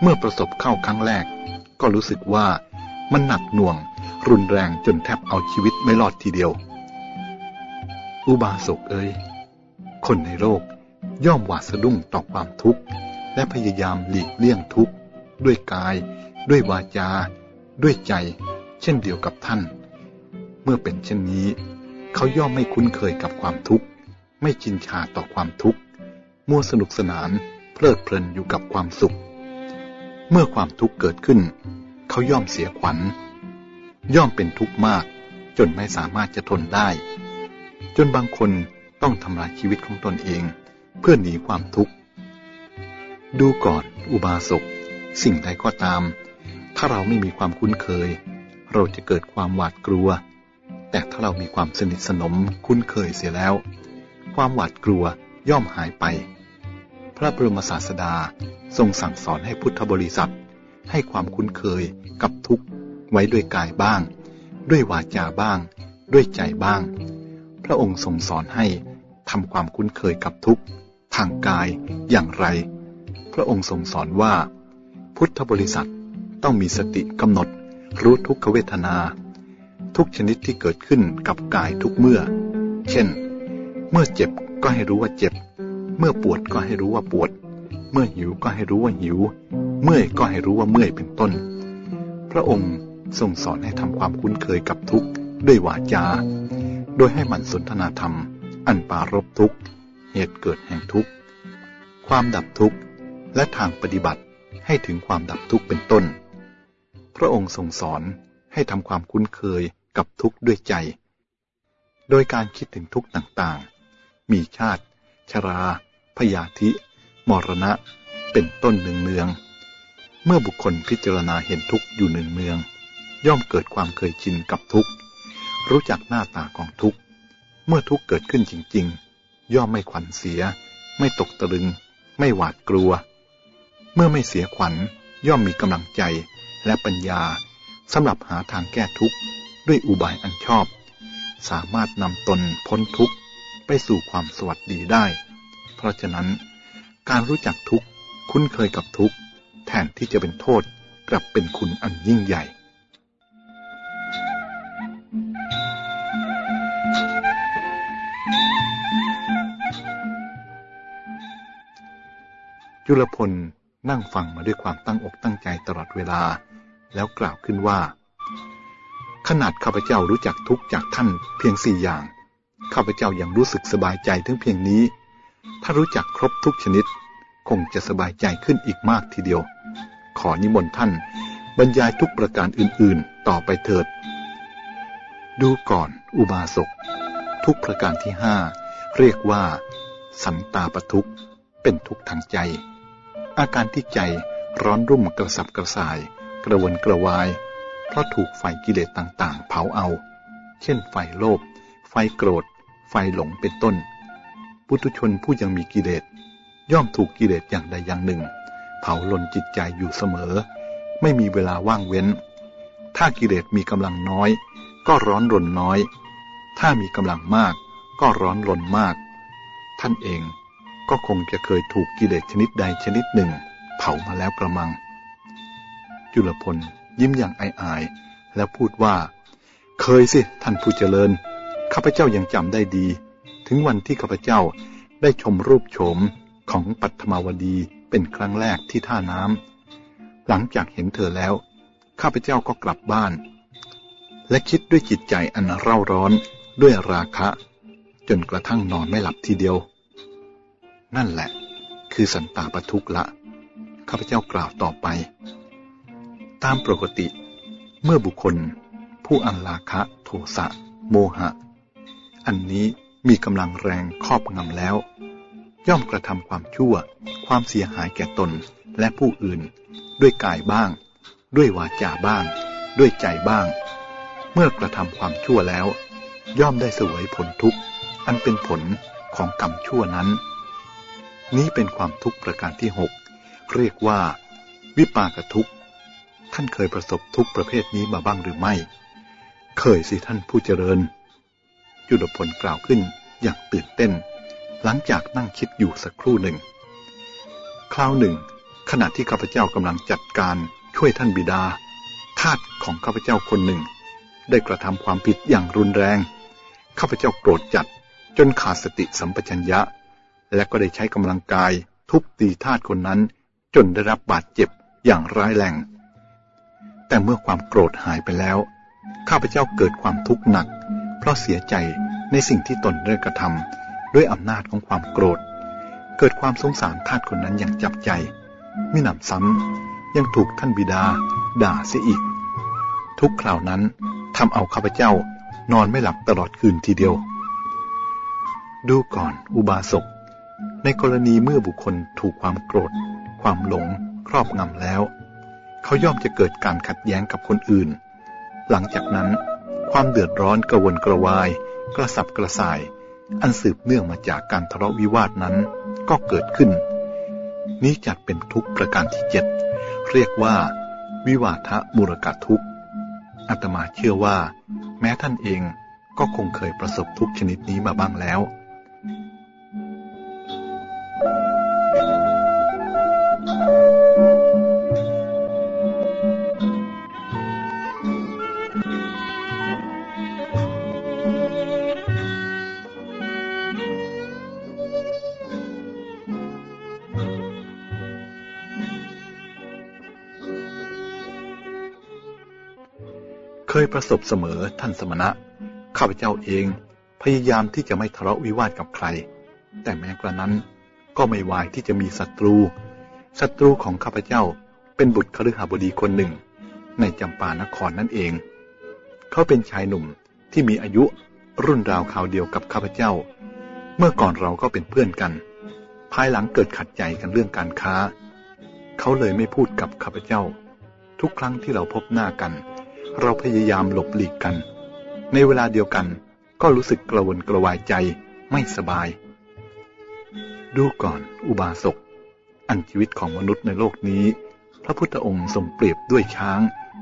เมื่อประสบเข้าครั้งแรก ก็รู้สึกว่ามันหนักหน่วง รุนแรงจนแทบเอาชีวิตไม่รอดทีเดียว อุบาสกเอ้ย คนในโลกย่อมหวาดสะดุ้งต่อความทุกข์ และพยายามหลีกเลี่ยงทุกข์ ด้วยกาย ด้วยวาจา ด้วยใจ เช่นเดียวกับท่าน เมื่อเป็นเช่นนี้ เขาย่อมไม่คุ้นเคยกับความทุกข์ ไม่จินชาต่อความทุกข์มัวสนุกสนานเพลิดเพลินอยู่กับความสุข เมื่อความทุกข์เกิดขึ้น เขาย่อมเสียขวัญ ย่อมเป็นทุกข์มาก จนไม่สามารถจะทนได้ จนบางคนต้องทำลายชีวิตของตนเอง เพื่อหนีความทุกข์ ดูก่อนอุบาสกสิ่งใดก็ตาม ถ้าเราไม่มีความคุ้นเคย เราจะเกิดความหวาดกลัว แต่ถ้าเรามีความสนิทสนมคุ้นเคยเสียแล้ว ความหวาดกลัวย่อมหายไป พระบรมศาสดาทรงสั่งสอนให้พุทธบริษัท ให้ความคุ้นเคยกับทุกข์ไว้ด้วยกายบ้าง ด้วยวาจาบ้าง ด้วยใจบ้าง พระองค์ทรงสอนให้ทำความคุ้นเคยกับทุกข์ทางกายอย่างไร พระองค์ทรงสอนว่า พุทธบริษัทต้องมีสติกำหนด รู้ทุกขเวทนา ทุกชนิดที่เกิดขึ้นกับกายทุกเมื่อ เช่น เมื่อเจ็บก็ให้รู้ว่าเจ็บ เมื่อปวดก็ให้รู้ว่าปวด เมื่อหิวก็ให้รู้ว่าหิว เมื่อยก็ให้รู้ว่าเมื่อยเป็นต้น พระองค์ทรงสอนให้ทำความคุ้นเคยกับทุกข์ด้วยวาจา โดยให้มันสนทนาธรรม อันปารบทุกข์ เหตุเกิดแห่งทุกข์ ความดับทุกข์ และทางปฏิบัติให้ถึงความดับทุกข์เป็นต้น ระองค์ทรงสอนให้ทำความคุ้นเคยกับทุกข์ด้วยใจ โดยการคิดถึงทุกข์ต่างๆ มีชาติ ชรา พยาธิ มรณะ เป็นต้นเนืองเมื่อบุคคลพิจารณาเห็นทุกข์อยู่เนือง ย่อมเกิดความเคยชินกับทุกข์ รู้จักหน้าตาของทุกข์ เมื่อทุกข์เกิดขึ้นจริง ๆ ย่อมไม่ขวัญเสีย ไม่ตกตะลึง ไม่หวาดกลัว เมื่อไม่เสียขวัญย่อมมีกำลังใจ และปัญญาสำหรับหาทางแก้ทุกข์ด้วยอุบายอันชอบ สามารถนำตนพ้นทุกข์ไปสู่ความสวัสดีได้ เพราะฉะนั้น การรู้จักทุกข์คุ้นเคยกับทุกข์แทนที่จะเป็นโทษกลับเป็นคุณอันยิ่งใหญ่จุลพลนั่งฟังมาด้วยความตั้งอกตั้งใจตลอดเวลา แล้วกล่าวขึ้นว่า ขนาดข้าพเจ้ารู้จักทุกจากท่านเพียงสี่อย่าง ข้าพเจ้ายังรู้สึกสบายใจถึงเพียงนี้ ถ้ารู้จักครบทุกชนิด คงจะสบายใจขึ้นอีกมากทีเดียว ขอนิมนต์ท่าน บรรยายทุกประการอื่นๆ ต่อไปเถิด ดูก่อนอุบาสก ทุกประการที่ห้าเรียกว่า สันตาปทุกเป็นทุกทางใจ อาการที่ใจร้อนรุ่มกระสับกระส่าย กระวนกระวาย เพราะถูกไฟกิเลสต่างๆ เผาเอา เช่น ไฟโลภ ไฟโกรธ ไฟหลงเป็นต้น ปุถุชนผู้ยังมีกิเลส ย่อมถูกกิเลสอย่างใดอย่างหนึ่ง เผาลนจิตใจอยู่เสมอ ไม่มีเวลาว่างเว้น ถ้ากิเลสมีกำลังน้อย ก็ร้อนรนน้อย ถ้ามีกำลังมากก็ร้อนรนมาก ท่านเองก็คงจะเคยถูกกิเลสชนิดใดชนิดหนึ่ง เผามาแล้วกระมัง จุลพล ยิ้มอย่างอายๆแล้วพูดว่า เคยสิท่านผู้เจริญ ข้าพเจ้ายังจำได้ดี ถึงวันที่ข้าพเจ้าได้ชมรูปโฉมของปัทมาวดีเป็นครั้งแรกที่ท่าน้ำหลังจากเห็นเธอแล้ว ข้าพเจ้าก็กลับบ้าน และคิดด้วยจิตใจอันเร่าร้อนด้วยราคะ จนกระทั่งนอนไม่หลับทีเดียว นั่นแหละ คือสันตาปทุกละ ข้าพเจ้ากล่าวต่อไป ตามปกติ เมื่อบุคคล ผู้อันราคะโทสะ โมหะ อันนี้มีกำลังแรงครอบงำแล้ว ย่อมกระทำความชั่ว ความเสียหายแก่ตนและผู้อื่น ด้วยกายบ้าง ด้วยวาจาบ้าง ด้วยใจบ้าง เมื่อกระทำความชั่วแล้ว ย่อมได้สวยผลทุกข์ อันเป็นผลของกรรมชั่วนั้น นี้เป็นความทุกข์ประการที่หกเรียกว่า วิปากทุกข์ ท่านเคยประสบทุกประเภทนี้มาบ้างหรือไม่ เคยสิท่านผู้เจริญจุดผลกล่าวขึ้นอย่างตื่นเต้น หลังจากนั่งคิดอยู่สักครู่หนึ่ง คราวหนึ่ง ขณะที่ข้าพเจ้ากำลังจัดการช่วยท่านบิดา ทาสของข้าพเจ้าคนหนึ่ง ได้กระทำความผิดอย่างรุนแรง ข้าพเจ้าโกรธจัดจนขาดสติสัมปชัญญะ และก็ได้ใช้กำลังกายทุบตีทาสคนนั้นจนได้รับบาดเจ็บอย่างร้ายแรง แต่เมื่อความโกรธหายไปแล้ว ข้าพเจ้าเกิดความทุกข์หนัก เพราะเสียใจในสิ่งที่ตนได้กระทำด้วยอำนาจของความโกรธ เกิดความสงสารทาสคนนั้นอย่างจับใจมิหนำซ้ำยังถูกท่านบิดา ด่าเสียอีก ทุกคราวนั้นทำเอาข้าพเจ้านอนไม่หลับตลอดคืนทีเดียว ดูก่อนอุบาสก ในกรณีเมื่อบุคคลถูกความโกรธ ความหลง ครอบงำแล้ว เขาย่อมจะเกิดการขัดแย้งกับคนอื่น หลังจากนั้น ความเดือดร้อนกระวนกระวาย กระสับกระส่าย อันสืบเนื่องมาจากการทะเลาะวิวาทนั้นก็เกิดขึ้น นี้จัดเป็นทุกประการที่เจ็ดเรียกว่า วิวาทะมุรกะทุกอาตมาเชื่อว่า แม้ท่านเองก็คงเคยประสบทุกชนิดนี้มาบ้างแล้ว เคยประสบเสมอท่านสมณะ ข้าพเจ้าเองพยายามที่จะไม่ทะเลาะวิวาทกับใคร แต่แม้กระนั้นก็ไม่วายที่จะมีศัตรู ศัตรูของข้าพเจ้าเป็นบุตรคฤหบดีคนหนึ่ง ในจำปานครนั่นเอง เขาเป็นชายหนุ่มที่มีอายุรุ่นราวคราวเดียวกับข้าพเจ้า เมื่อก่อนเราก็เป็นเพื่อนกัน ภายหลังเกิดขัดใจกันเรื่องการค้า เขาเลยไม่พูดกับข้าพเจ้า ทุกครั้งที่เราพบหน้ากันเเราพยายามหลบหลีกกัน ในเวลาเดียวกันก็รู้สึกกระวนกระวายใจไม่สบาย ดูก่อนอุบาสก อันชีวิตของมนุษย์ในโลกนี้ พระพุทธองค์ทรงเปรียบด้วยช้าง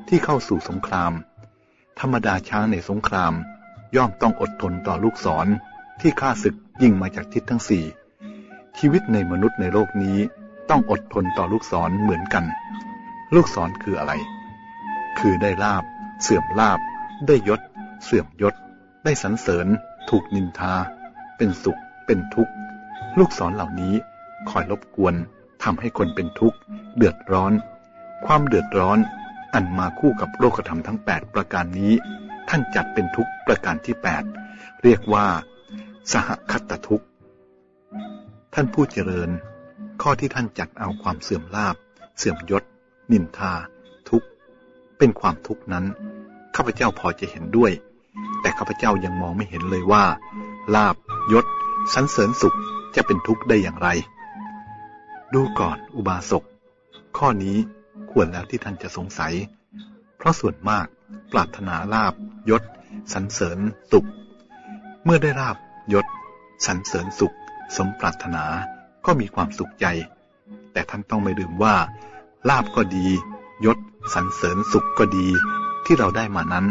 ที่เข้าสู่สงคราม ธรรมดาช้างในสงคราม ย่อมต้องอดทนต่อลูกศรที่ฆ่าศึกยิงมาจากทิศทั้งสี่ ชีวิตในมนุษย์ในโลกนี้ต้องอดทนต่อลูกศรเหมือนกัน ลูกศรคืออะไร คือได้ลาบ เสื่อมลาบ ได้ยศ เสื่อมยศ ได้สรรเสริญ ถูกนินทา เป็นสุข เป็นทุกข์ ลูกศรเหล่านี้คอยรบกวนทำให้คนเป็นทุกข์ เดือดร้อน ความเดือดร้อน อันมาคู่กับโลกธรรมทั้งแปดประการนี้ ท่านจัดเป็นทุกข์ประการที่แปดเรียกว่า สหคัตทุกข์ ท่านผู้เจริญ ข้อที่ท่านจัดเอาความเสื่อมลาบ เสื่อมยศ นินทา เป็นความทุกข์นั้น ข้าพเจ้าพอจะเห็นด้วย แต่ข้าพเจ้ายังมองไม่เห็นเลยว่า ลาบยศสันเสริญสุขจะเป็นทุกข์ได้อย่างไร ดูก่อนอุบาสก ข้อนี้ควรแล้วที่ท่านจะสงสัย เพราะส่วนมากปรารถนาลาบยศสรรเสริญสุข เมื่อได้ลาบยศสรรเสริญสุข สมปรารถนาก็มีความสุขใจ แต่ท่านต้องไม่ลืมว่า ลาบก็ดี ยศ สรรเสริญสุขก็ดี ที่เราได้มานั้น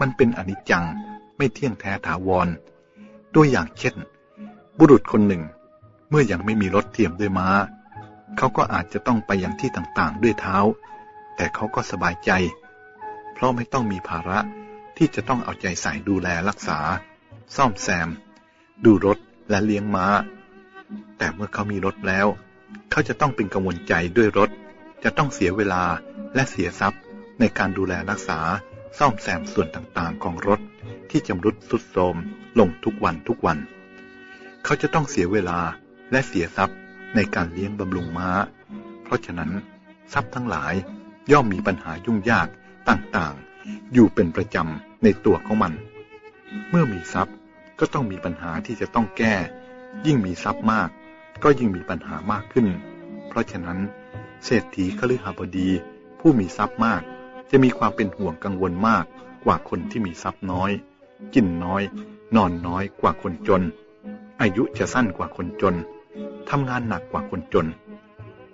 มันเป็นอนิจจังไม่เที่ยงแท้ถาวรตัวยอย่างเช่น บุรุษคนหนึ่ง เมื่อยังไม่มีรถเทียมด้วยม้า เขาก็อาจจะต้องไปยังที่ต่างๆ ด้วยเท้า แต่เขาก็สบายใจ เพราะไม่ต้องมีภาระที่จะต้องเอาใจใส่ดูแลรักษา ซ่อมแซม ดูรถและเลี้ยงม้า แต่เมื่อเขามีรถแล้ว เขาจะต้องเป็นกังวลใจด้วยรถ จะต้องเสียเวลา และเสียทรัพย์ในการดูแลรักษาซ่อมแซมส่วนต่างๆของรถที่จำรุดสุดโทรมลงทุกวันทุกวัน เขาจะต้องเสียเวลาและเสียทรัพย์ในการเลี้ยงบำรุงม้า เพราะฉะนั้นทรัพย์ทั้งหลายย่อมมีปัญหายุ่งยากต่างๆ อยู่เป็นประจำในตัวของมัน เมื่อมีทรัพย์ก็ต้องมีปัญหาที่จะต้องแก้ ยิ่งมีทรัพย์มาก ก็ยิ่งมีปัญหามากขึ้น เพราะฉะนั้น เศรษฐีคฤหบดี ผู้มีทรัพย์มาก จะมีความเป็นห่วงกังวลมากกว่าคนที่มีทรัพย์น้อย กินน้อย นอนน้อยกว่าคนจน อายุจะสั้นกว่าคนจนทำงานหนักกว่าคนจน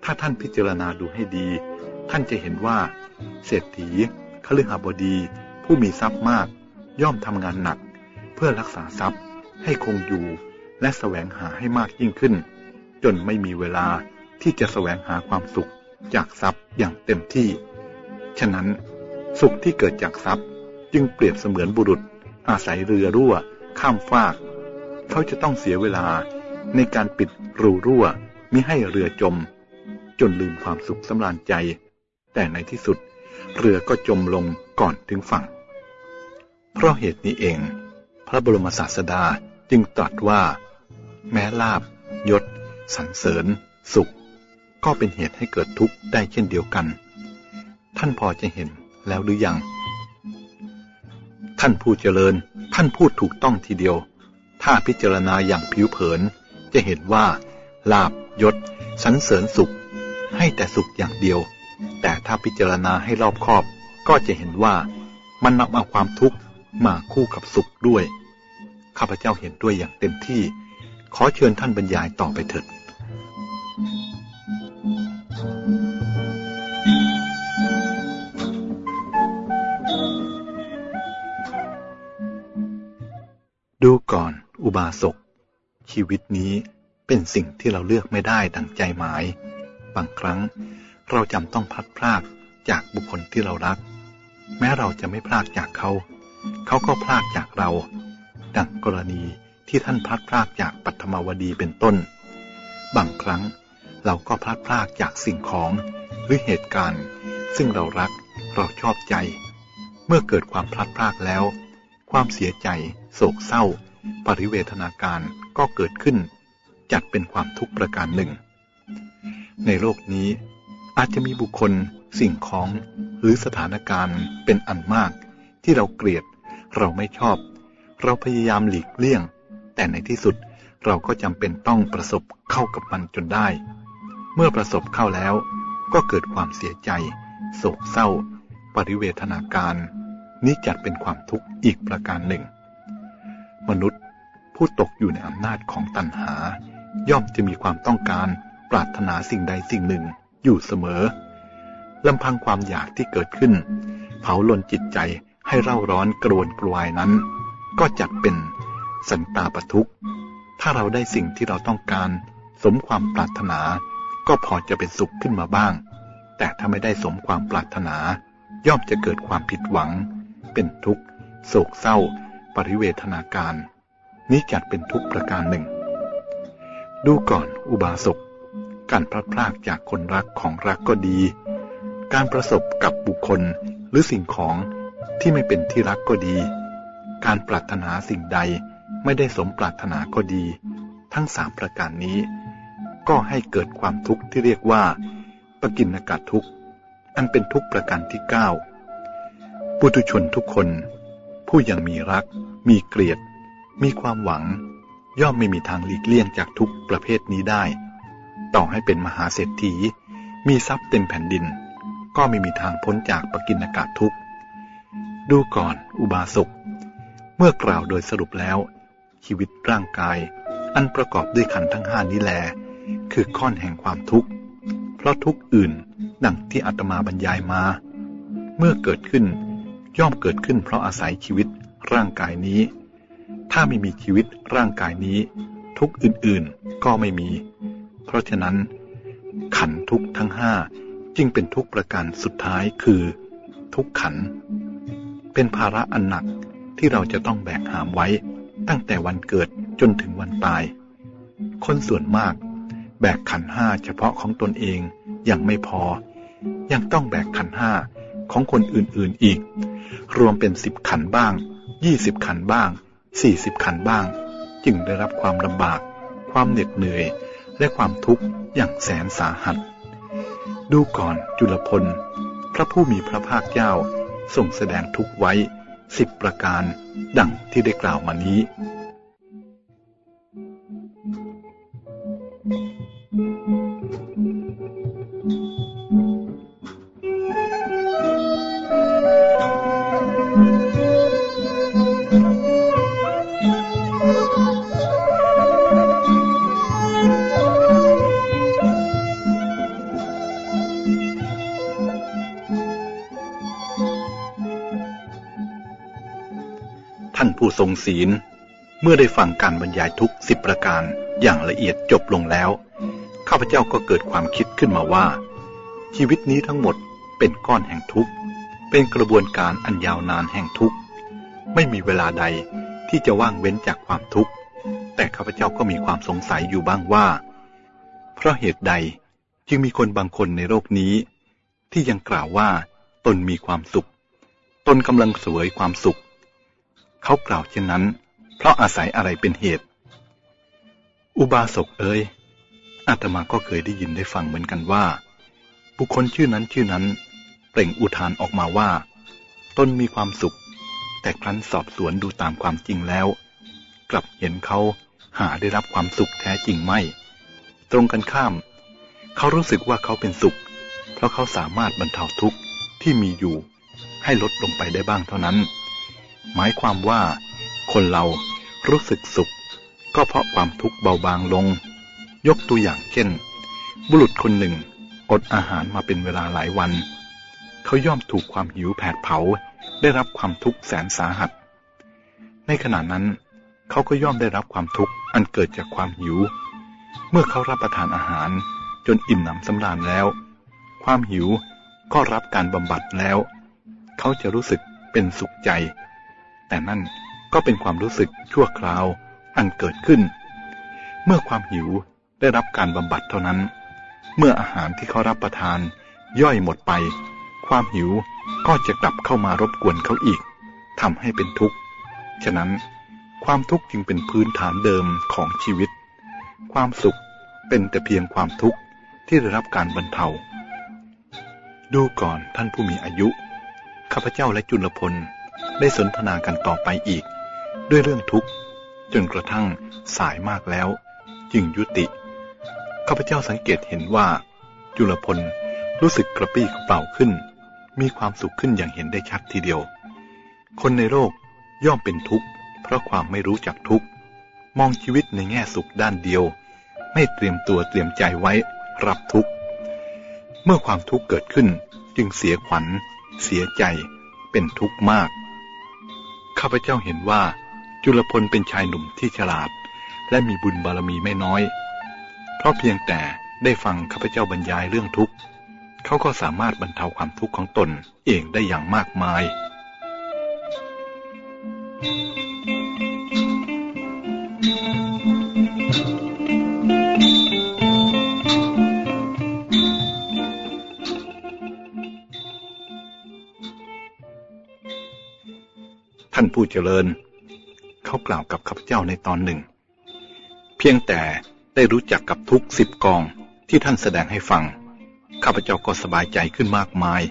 ถ้าท่านพิจารณาดูให้ดี ท่านจะเห็นว่า เศรษฐีคฤหบดี ผู้มีทรัพย์มาก ย่อมทำงานหนัก เพื่อรักษาทรัพย์ให้คงอยู่ และแสวงหาให้มากยิ่งขึ้น จนไม่มีเวลาที่จะแสวงหาความสุข จากทรัพย์อย่างเต็มที่ ฉะนั้นสุขที่เกิดจากทรัพย์จึงเปรียบเสมือนบุรุษ อาศัยเรือรั่ว ข้ามฟาก เขาจะต้องเสียเวลาในการปิดรูรั่วมิให้เรือจม จนลืมความสุขสำราญใจ แต่ในที่สุด เรือก็จมลงก่อนถึงฝั่ง เพราะเหตุนี้เอง พระบรมศาสดาจึงตรัสว่า แม้ลาบยศสรรเสริญ สุข ก็เป็นเหตุให้เกิดทุกข์ได้เช่นเดียวกัน ท่านพอจะเห็นแล้วหรือยัง ท่านผู้เจริญ ท่านพูดถูกต้องทีเดียว ถ้าพิจารณาอย่างผิวเผิน จะเห็นว่า ลาบยศสรรเสริญสุข ให้แต่สุขอย่างเดียว แต่ถ้าพิจารณาให้รอบคอบ ก็จะเห็นว่ามันนำเอาความทุกข์มาคู่กับสุขด้วย ข้าพเจ้าเห็นด้วยอย่างเต็มที่ ขอเชิญท่านบรรยายต่อไปเถิด ดูก่อน อุบาสก ชีวิตนี้เป็นสิ่งที่เราเลือกไม่ได้ดังใจหมาย บางครั้งเราจำต้องพัดพลากจากบุคคลที่เรารัก แม้เราจะไม่พลากจากเขา เขาก็พลากจากเรา ดังกรณีที่ท่านพลัดพลากจากปัทมวดีเป็นต้น บางครั้งเราก็พลัดพลากจากสิ่งของหรือเหตุการณ์ ซึ่งเรารักเราชอบใจ เมื่อเกิดความพลัดพลากแล้ว ความเสียใจโศกเศร้า ปริเวทนาการก็เกิดขึ้น จัดเป็นความทุกข์ประการหนึ่ง ในโลกนี้อาจจะมีบุคคล สิ่งของหรือสถานการณ์เป็นอันมากที่เราเกลียด เราไม่ชอบ เราพยายามหลีกเลี่ยง แต่ในที่สุดเราก็จำเป็นต้องประสบเข้ากับมันจนได้ เมื่อประสบเข้าแล้ว ก็เกิดความเสียใจ โศกเศร้า ปริเวทนาการ นี้จัดเป็นความทุกข์อีกประการหนึ่ง มนุษย์ ผู้ตกอยู่ในอำนาจของตัณหา ย่อมจะมีความต้องการปรารถนาสิ่งใดสิ่งหนึ่งอยู่เสมอลำพังความอยากที่เกิดขึ้น เผาลนจิตใจให้เร่าร้อนกรวนกลวยนั้น ก็จัดเป็นสันตาปทุกถ้าเราได้สิ่งที่เราต้องการ สมความปรารถนา ก็พอจะเป็นสุขขึ้นมาบ้าง แต่ถ้าไม่ได้สมความปรารถนา ย่อมจะเกิดความผิดหวัง เป็นทุกข์โศกเศร้า ปริเวทนาการ นี้จัดเป็นทุกประการหนึ่ง ดูก่อนอุบาสก การพลัดพรากจากคนรักของรักก็ดี การประสบกับบุคคลหรือสิ่งของที่ไม่เป็นที่รักก็ดี การปรารถนาสิ่งใดไม่ได้สมปรารถนาก็ดี ทั้งสามประการนี้ ก็ให้เกิดความทุกข์ที่เรียกว่า ปกินกาทุกข์ อันเป็นทุกข์ประการที่เก้าปุถุชนทุกคน ผู้ยังมีรัก มีเกลียด มีความหวัง ย่อมไม่มีทางหลีกเลี่ยงจากทุกประเภทนี้ได้ ต่อให้เป็นมหาเศรษฐี มีทรัพย์เต็มแผ่นดิน ก็ไม่มีทางพ้นจากปกินากาศทุกข์ ดูก่อนอุบาสก เมื่อกล่าวโดยสรุปแล้ว ชีวิตร่างกาย อันประกอบด้วยขันทั้งห้านี้แล คือข้อนแห่งความทุกข์ เพราะทุกข์อื่นดังที่อาตมาบรรยายมา เมื่อเกิดขึ้น ย่อมเกิดขึ้นเพราะอาศัยชีวิตร่างกายนี้ ถ้าไม่มีชีวิตร่างกายนี้ ทุกอื่นๆก็ไม่มี เพราะฉะนั้น ขันทุกทั้งห้าจึงเป็นทุกประการสุดท้ายคือ ทุกขัน เป็นภาระอันหนักที่เราจะต้องแบกหามไว้ ตั้งแต่วันเกิดจนถึงวันตาย คนส่วนมาก แบกขันห้าเฉพาะของตนเองยังไม่พอ ยังต้องแบกขันห้า ของคนอื่นๆอีก รวมเป็นสิบขันบ้างยี่สิบขันบ้างสี่สิบขันบ้าง จึงได้รับความลำบาก ความเหน็ดเหนื่อย และความทุกข์อย่างแสนสาหัส ดูก่อนจุลพล พระผู้มีพระภาคเจ้าทรงแสดงทุกไว้สิบประการ ดังที่ได้กล่าวมานี้ ผู้ทรงศีล เมื่อได้ฟังการบรรยายทุกสิบประการอย่างละเอียดจบลงแล้ว ข้าพเจ้าก็เกิดความคิดขึ้นมาว่า ชีวิตนี้ทั้งหมดเป็นก้อนแห่งทุกข์ เป็นกระบวนการอันยาวนานแห่งทุกข์ ไม่มีเวลาใดที่จะว่างเว้นจากความทุกข์ แต่ข้าพเจ้าก็มีความสงสัยอยู่บ้างว่า เพราะเหตุใดจึงมีคนบางคนในโลกนี้ ที่ยังกล่าวว่าตนมีความสุข ตนกำลังสวยความสุข เขากล่าวเช่นนั้น เพราะอาศัยอะไรเป็นเหตุ อุบาสกเอ๋ยอาตมาก็เคยได้ยินได้ฟังเหมือนกันว่า บุคคลชื่อนั้นชื่อนั้น เปล่งอุทานออกมาว่า ตนมีความสุข แต่ครั้นสอบสวนดูตามความจริงแล้ว กลับเห็นเขาหาได้รับความสุขแท้จริงไม่ ตรงกันข้าม เขารู้สึกว่าเขาเป็นสุข เพราะเขาสามารถบรรเทาทุกข์ที่มีอยู่ ให้ลดลงไปได้บ้างเท่านั้น หมายความว่า คนเรารู้สึกสุข ก็เพราะความทุกข์เบาบางลง ยกตัวอย่างเช่น บุรุษคนหนึ่ง อดอาหารมาเป็นเวลาหลายวัน เขาย่อมถูกความหิวแผดเผา ได้รับความทุกข์แสนสาหัส ในขณะนั้น เขาก็ย่อมได้รับความทุกข์อันเกิดจากความหิว เมื่อเขารับประทานอาหารจนอิ่มหนำสำราญแล้ว ความหิวก็รับการบำบัดแล้ว เขาจะรู้สึกเป็นสุขใจ แต่นั่นก็เป็นความรู้สึกชั่วคราวอันเกิดขึ้น เมื่อความหิวได้รับการบำบัดเท่านั้น เมื่ออาหารที่เขารับประทาน ย่อยหมดไป ความหิวก็จะกลับเข้ามารบกวนเขาอีกทำให้เป็นทุกข์ ฉะนั้นความทุกข์จึงเป็นพื้นฐานเดิมของชีวิต ความสุขเป็นแต่เพียงความทุกข์ที่ได้รับการบรรเทา ดูก่อนท่านผู้มีอายุ ข้าพเจ้าและจุลพล ได้สนทนากันต่อไปอีก ด้วยเรื่องทุกข์จนกระทั่งสายมากแล้ว จึงยุติ ข้าพเจ้าสังเกตเห็นว่า จุลพลรู้สึกกระปี้กระเป๋าขึ้น มีความสุขขึ้นอย่างเห็นได้ชัดทีเดียว คนในโลกย่อมเป็นทุกข์ เพราะความไม่รู้จักทุกข์ มองชีวิตในแง่สุขด้านเดียว ไม่เตรียมตัวเตรียมใจไว้รับทุกข์ เมื่อความทุกข์เกิดขึ้นจึงเสียขวัญ เสียใจ เป็นทุกข์มาก ข้าพเจ้าเห็นว่าจุลพลเป็นชายหนุ่มที่ฉลาด และมีบุญบารมีไม่น้อย เพราะเพียงแต่ได้ฟังข้าพเจ้าบรรยายเรื่องทุกข์ เขาก็สามารถบรรเทาความทุกข์ของตนเองได้อย่างมากมายท่า ผู้เจริญ เขากล่าวกับข้าพเจ้าในตอนหนึ่ง เพียงแต่ได้รู้จักกับทุกสิบกองที่ท่านแสดงให้ฟัง ข้าพเจ้าก็สบายใจขึ้นมากมาย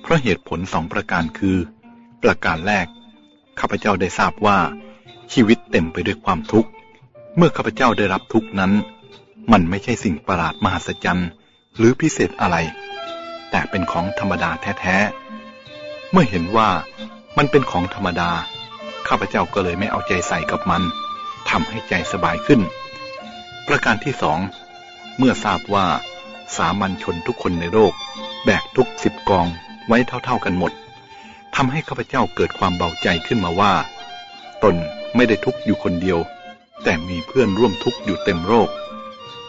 เพราะเหตุผลสองประการคือ ประการแรก ข้าพเจ้าได้ทราบว่า ชีวิตเต็มไปด้วยความทุกข์ เมื่อข้าพเจ้าได้รับทุกนั้น มันไม่ใช่สิ่งประหลาดมหัศจรรย์หรือพิเศษอะไร แต่เป็นของธรรมดาแท้ๆ เมื่อเห็นว่า มันเป็นของธรรมดา ข้าพเจ้าก็เลยไม่เอาใจใส่กับมันทำให้ใจสบายขึ้น ประการที่สอง เมื่อทราบว่าสามัญชนทุกคนในโลก แบกทุกสิบกองไว้เท่าๆกันหมดทำให้ข้าพเจ้าเกิดความเบาใจขึ้นมาว่า ตนไม่ได้ทุกข์อยู่คนเดียว แต่มีเพื่อนร่วมทุกข์อยู่เต็มโลก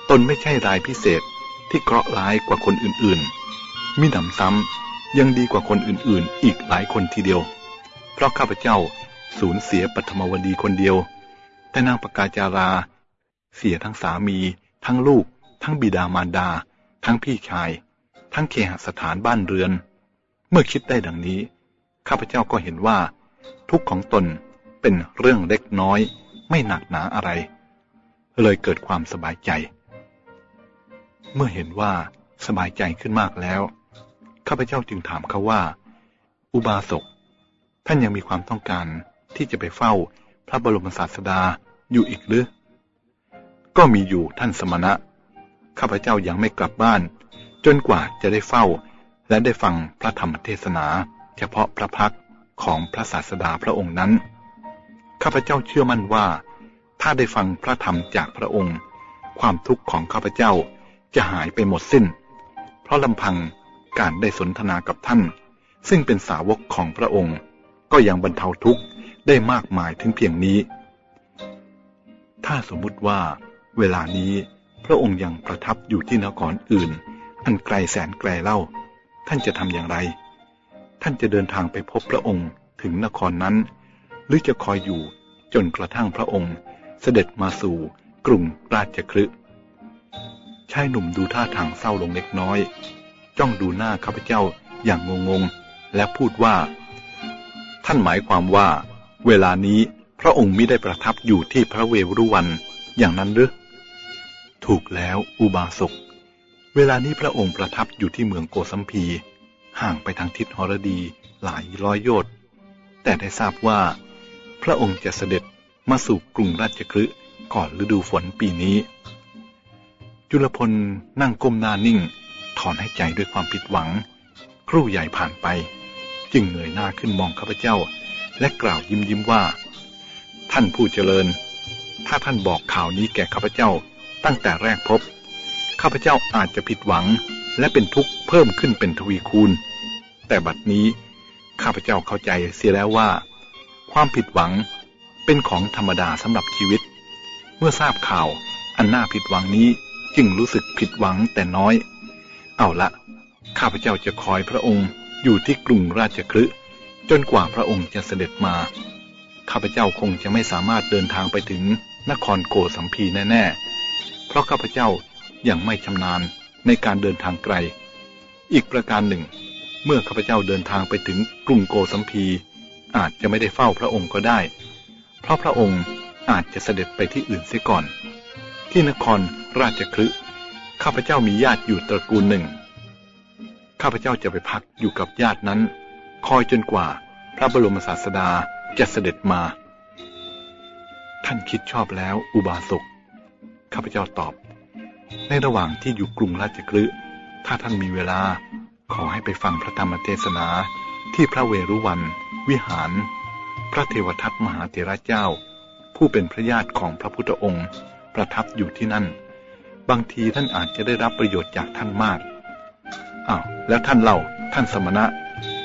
ตนไม่ใช่รายพิเศษที่เคราะห์ร้ายกว่าคนอื่นๆมิหนำซ้ำยังดีกว่าคนอื่นๆ อีกหลายคนทีเดียว เพราะข้าพเจ้าสูญเสียปัทมวดีคนเดียว แต่นางปกาจารา เสียทั้งสามี ทั้งลูก ทั้งบิดามารดา ทั้งพี่ชาย ทั้งเคหสถานบ้านเรือน เมื่อคิดได้ดังนี้ ข้าพเจ้าก็เห็นว่า ทุกข์ของตนเป็นเรื่องเล็กน้อย ไม่หนักหนาอะไร เลยเกิดความสบายใจ เมื่อเห็นว่าสบายใจขึ้นมากแล้ว ข้าพเจ้าจึงถามเขาว่า อุบาสก ท่านยังมีความต้องการที่จะไปเฝ้าพระบรมศาสดาอยู่อีกหรือ ก็มีอยู่ท่านสมณะ ข้าพเจ้ายังไม่กลับบ้าน จนกว่าจะได้เฝ้า และได้ฟังพระธรรมเทศนา เฉพาะพระพักของพระศาสดาพระองค์นั้น ข้าพเจ้าเชื่อมั่นว่า ถ้าได้ฟังพระธรรมจากพระองค์ ความทุกข์ของข้าพเจ้าจะหายไปหมดสิ้น เพราะลำพังการได้สนทนากับท่าน ซึ่งเป็นสาวกของพระองค์ ก็ยังบรรเทาทุกข์ได้มากมายถึงเพียงนี้ ถ้าสมมุติว่าเวลานี้พระองค์ยังประทับอยู่ที่นครอื่น อันไกลแสนไกลเล่า ท่านจะทำอย่างไร ท่านจะเดินทางไปพบพระองค์ถึงนครนั้น หรือจะคอยอยู่จนกระทั่งพระองค์เสด็จมาสู่กรุงราชคฤห์ชายหนุ่มดูท่าทางเศร้าลงเล็กน้อย จ้องดูหน้าข้าพเจ้าอย่างงงๆและพูดว่า ท่านหมายความว่า เวลานี้พระองค์มิได้ประทับอยู่ที่พระเวรุวันอย่างนั้นหรือ ถูกแล้วอุบาสก เวลานี้พระองค์ประทับอยู่ที่เมืองโกสัมพี ห่างไปทางทิศหรดีหลายร้อยโยชน์ แต่ได้ทราบว่า พระองค์จะเสด็จมาสู่กรุงราชคฤห์ก่อนฤดูฝนปีนี้ จุลพลนั่งก้มหน้านิ่ง ถอนให้ใจด้วยความผิดหวัง ครู่ใหญ่ผ่านไป จึงเงยหน้าขึ้นมองข้าพเจ้า และกล่าวยิ้มยิ้มว่า ท่านผู้เจริญ ถ้าท่านบอกข่าวนี้แก่ข้าพเจ้า ตั้งแต่แรกพบข้าพเจ้าอาจจะผิดหวัง และเป็นทุกข์เพิ่มขึ้นเป็นทวีคูณ แต่บัดนี้ข้าพเจ้าเข้าใจเสียแล้วว่า ความผิดหวังเป็นของธรรมดาสำหรับชีวิต เมื่อทราบข่าวอันน่าผิดหวังนี้จึงรู้สึกผิดหวังแต่น้อย เอาละข้าพเจ้าจะคอยพระองค์ อยู่ที่กรุงราชคฤห์จนกว่าพระองค์จะเสด็จมา ข้าพเจ้าคงจะไม่สามารถเดินทางไปถึงนครโกสัมพีแน่ๆ เพราะข้าพเจ้ายังไม่ชำนาญในการเดินทางไกล อีกประการหนึ่ง เมื่อข้าพเจ้าเดินทางไปถึงกรุงโกสัมพี อาจจะไม่ได้เฝ้าพระองค์ก็ได้ เพราะพระองค์อาจจะเสด็จไปที่อื่นเสียก่อน ที่นครราชคฤห์ข้าพเจ้ามีญาติอยู่ตระกูลหนึ่ง ข้าพเจ้าจะไปพักอยู่กับญาตินั้น คอยจนกว่าพระบรมศาสดาจะเสด็จมา ท่านคิดชอบแล้วอุบาสก ข้าพเจ้าตอบ ในระหว่างที่อยู่กรุงราชกฤห์ถ้าท่านมีเวลา ขอให้ไปฟังพระธรรมเทศนาที่พระเวรุวัน วิหาร พระเทวทัตมหาเถระเจ้า ผู้เป็นพระญาติของพระพุทธองค์ ประทับอยู่ที่นั่น บางทีท่านอาจจะได้รับประโยชน์จากท่านมาก อ้าวแล้วท่านเล่า ท่านสมณะ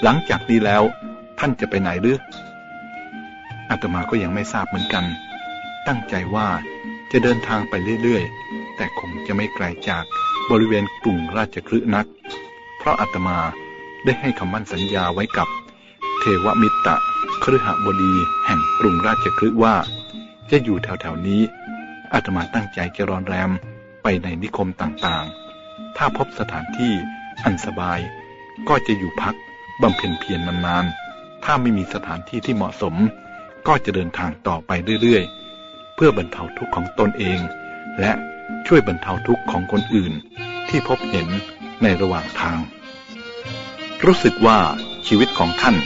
หลังจากนี้แล้ว ท่านจะไปไหนหรืออาตมาก็ยังไม่ทราบเหมือนกัน ตั้งใจว่าจะเดินทางไปเรื่อยๆ แต่คงจะไม่ไกลจากบริเวณกรุงราชคฤห์นัก เพราะอาตมาได้ให้คำมั่นสัญญาไว้กับ เทวมิตรครหบดีแห่งกรุงราชคฤห์ว่า จะอยู่แถวๆนี้อาตมาตั้งใจจะรอนแรมไปในนิคมต่างๆ ถ้าพบสถานที่ อันสบาย ก็จะอยู่พักบำเพ็ญเพียรนานๆ ถ้าไม่มีสถานที่ที่เหมาะสม ก็จะเดินทางต่อไปเรื่อยๆ เพื่อบรรเทาทุกข์ของตนเอง และช่วยบรรเทาทุกข์ของคนอื่น ที่พบเห็นในระหว่างทาง รู้สึกว่าชีวิตของท่าน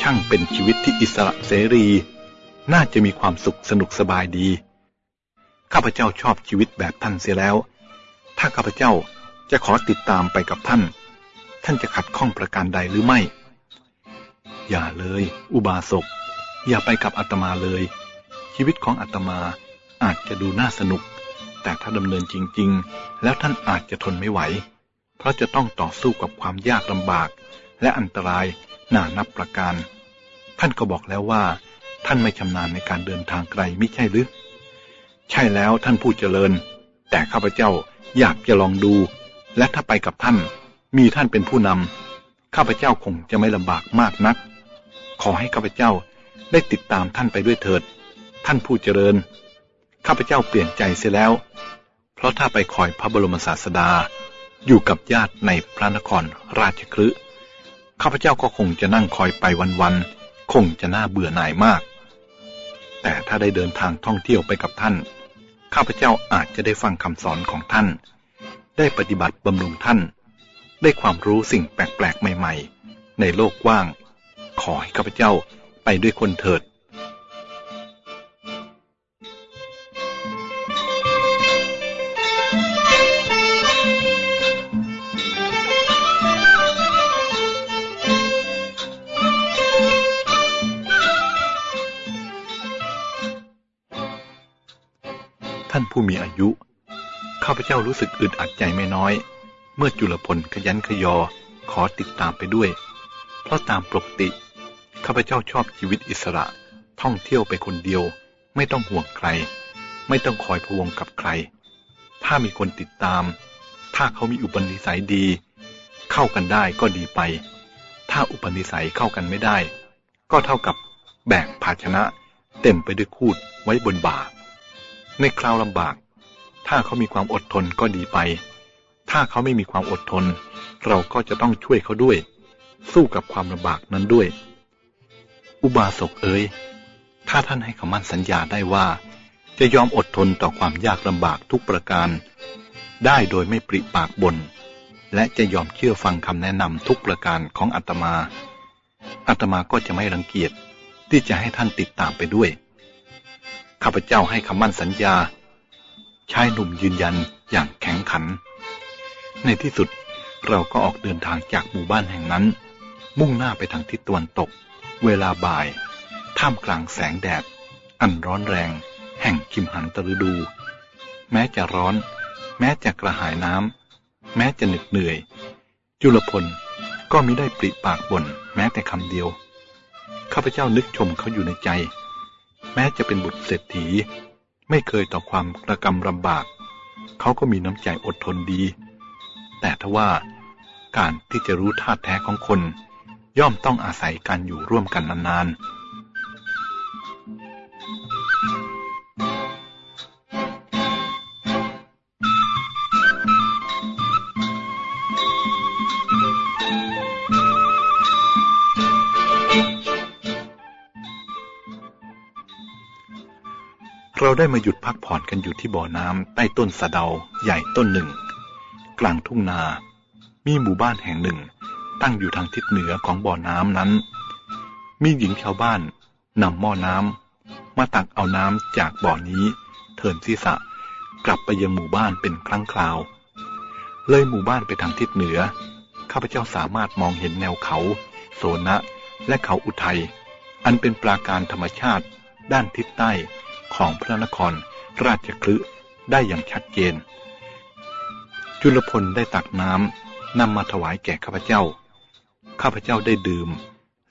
ช่างเป็นชีวิตที่อิสระเสรี น่าจะมีความสุขสนุกสบายดี ข้าพเจ้าชอบชีวิตแบบท่านเสียแล้ว ถ้าข้าพเจ้า จะขอติดตามไปกับท่าน ท่านจะขัดข้องประการใดหรือไม่ อย่าเลย อุบาสก อย่าไปกับอาตมาเลย ชีวิตของอาตมาอาจจะดูน่าสนุก แต่ถ้าดำเนินจริง ๆ แล้วท่านอาจจะทนไม่ไหว เพราะจะต้องต่อสู้กับความยากลำบาก และอันตรายน่านับประการ ท่านก็บอกแล้วว่า ท่านไม่ชำนาญในการเดินทางไกลไม่ใช่หรือ ใช่แล้วท่านผู้เจริญ แต่ข้าพเจ้าอยากจะลองดู และถ้าไปกับท่าน มีท่านเป็นผู้นำข้าพเจ้าคงจะไม่ลำบากมากนัก ขอให้ข้าพเจ้าได้ติดตามท่านไปด้วยเถิด ท่านผู้เจริญ ข้าพเจ้าเปลี่ยนใจเสียแล้ว เพราะถ้าไปคอยพระบรมศาสดา อยู่กับญาติในพระนครราชคลึข้าพเจ้าก็คงจะนั่งคอยไปวันๆคงจะน่าเบื่อหน่ายมาก แต่ถ้าได้เดินทางท่องเที่ยวไปกับท่าน ข้าพเจ้าอาจจะได้ฟังคำสอนของท่าน ได้ปฏิบัติบำรุงท่าน ได้ความรู้สิ่งแปลกๆ ใหม่ๆ ในโลกกว้าง ขอให้ข้าพเจ้าไปด้วยคนเถิดท่านผู้มีอายุ ข้าพเจ้ารู้สึกอึดอัดใจไม่น้อย เมื่อจุลพลขยันขยอขอติดตามไปด้วย เพราะตามปกติ ข้าพเจ้าชอบชีวิตอิสระท่องเที่ยวไปคนเดียว ไม่ต้องห่วงใคร ไม่ต้องคอยพวงกับใคร ถ้ามีคนติดตาม ถ้าเขามีอุปนิสัยดี เข้ากันได้ก็ดีไป ถ้าอุปนิสัยเข้ากันไม่ได้ ก็เท่ากับแบกภาชนะ เต็มไปด้วยคูดไว้บนบ่าในคราวลำบาก ถ้าเขามีความอดทนก็ดีไป ถ้าเขาไม่มีความอดทน เราก็จะต้องช่วยเขาด้วย สู้กับความลำบากนั้นด้วย อุบาสกเอ๋ยถ้าท่านให้คำมั่นสัญญาได้ว่า จะยอมอดทนต่อความยากลำบากทุกประการ ได้โดยไม่ปริปากบนและจะยอมเชื่อฟังคำแนะนำทุกประการของอาตมา อาตมาก็จะไม่รังเกียจที่จะให้ท่านติดตามไปด้วย ข้าพเจ้าให้คำมั่นสัญญา ชายหนุ่มยืนยันอย่างแข็งขัน ในที่สุดเราก็ออกเดินทางจากหมู่บ้านแห่งนั้น มุ่งหน้าไปทางทิศตะวันตก เวลาบ่าย ท่ามกลางแสงแดด อันร้อนแรง แห่งคิมหันตฤดู แม้จะร้อน แม้จะกระหายน้ำแม้จะเหน็ดเหนื่อย จุลพลก็มิได้ปริปากบ่นแม้แต่คำเดียว ข้าพเจ้านึกชมเขาอยู่ในใจ แม้จะเป็นบุตรเศรษฐี ไม่เคยต่อความกระกำลำบาก เขาก็มีน้ำใจอดทนดี แต่ทว่าการที่จะรู้ท่าแท้ของคน ย่อมต้องอาศัยการอยู่ร่วมกันนาน เราได้มาหยุดพักผ่อนกันอยู่ที่บ่อน้ำใต้ต้นสะเดาใหญ่ต้นหนึ่ง กลางทุ่งนา มีหมู่บ้านแห่งหนึ่ง ตั้งอยู่ทางทิศเหนือของบ่อน้ำนั้น มีหญิงชาวบ้านนำหม้อน้ำมาตักเอาน้ำจากบ่อนี้ เทินศีรษะกลับไปยังหมู่บ้านเป็นครั้งคราว เลยหมู่บ้านไปทางทิศเหนือ ข้าพเจ้าสามารถมองเห็นแนวเขา โซนะ และเขาอุทัย อันเป็นปราการธรรมชาติ ด้านทิศใต้ ของพระนครราชคลึได้อย่างชัดเจน จุลพลได้ตักน้ำนำมาถวายแก่ข้าพเจ้า ข้าพเจ้าได้ดื่ม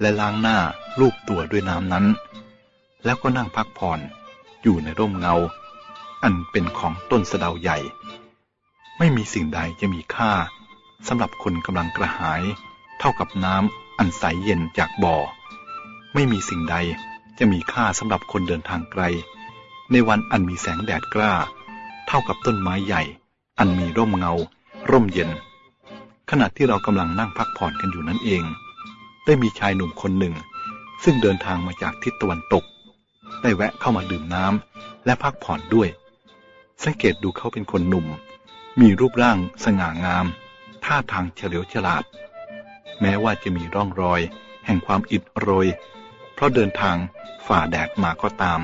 และล้างหน้าลูบตัวด้วยน้ำนั้น แล้วก็นั่งพักผ่อนอยู่ในร่มเงา อันเป็นของต้นสะเดาใหญ่ ไม่มีสิ่งใดจะมีค่าสำหรับคนกำลังกระหาย เท่ากับน้ำอันใสเย็นจากบ่อ ไม่มีสิ่งใดจะมีค่าสำหรับคนเดินทางไกล ในวันอันมีแสงแดดกล้า เท่ากับต้นไม้ใหญ่ อันมีร่มเงา ร่มเย็น ขณะที่เรากำลังนั่งพักผ่อนกันอยู่นั่นเอง ได้มีชายหนุ่มคนหนึ่ง ซึ่งเดินทางมาจากทิศตะวันตก ได้แวะเข้ามาดื่มน้ำและพักผ่อนด้วย สังเกตดูเขาเป็นคนหนุ่ม มีรูปร่างสง่างาม ท่าทางเฉลียวฉลาด แม้ว่าจะมีร่องรอย แห่งความอิดโรย เพราะเดินทางฝ่าแดดมาก็ตาม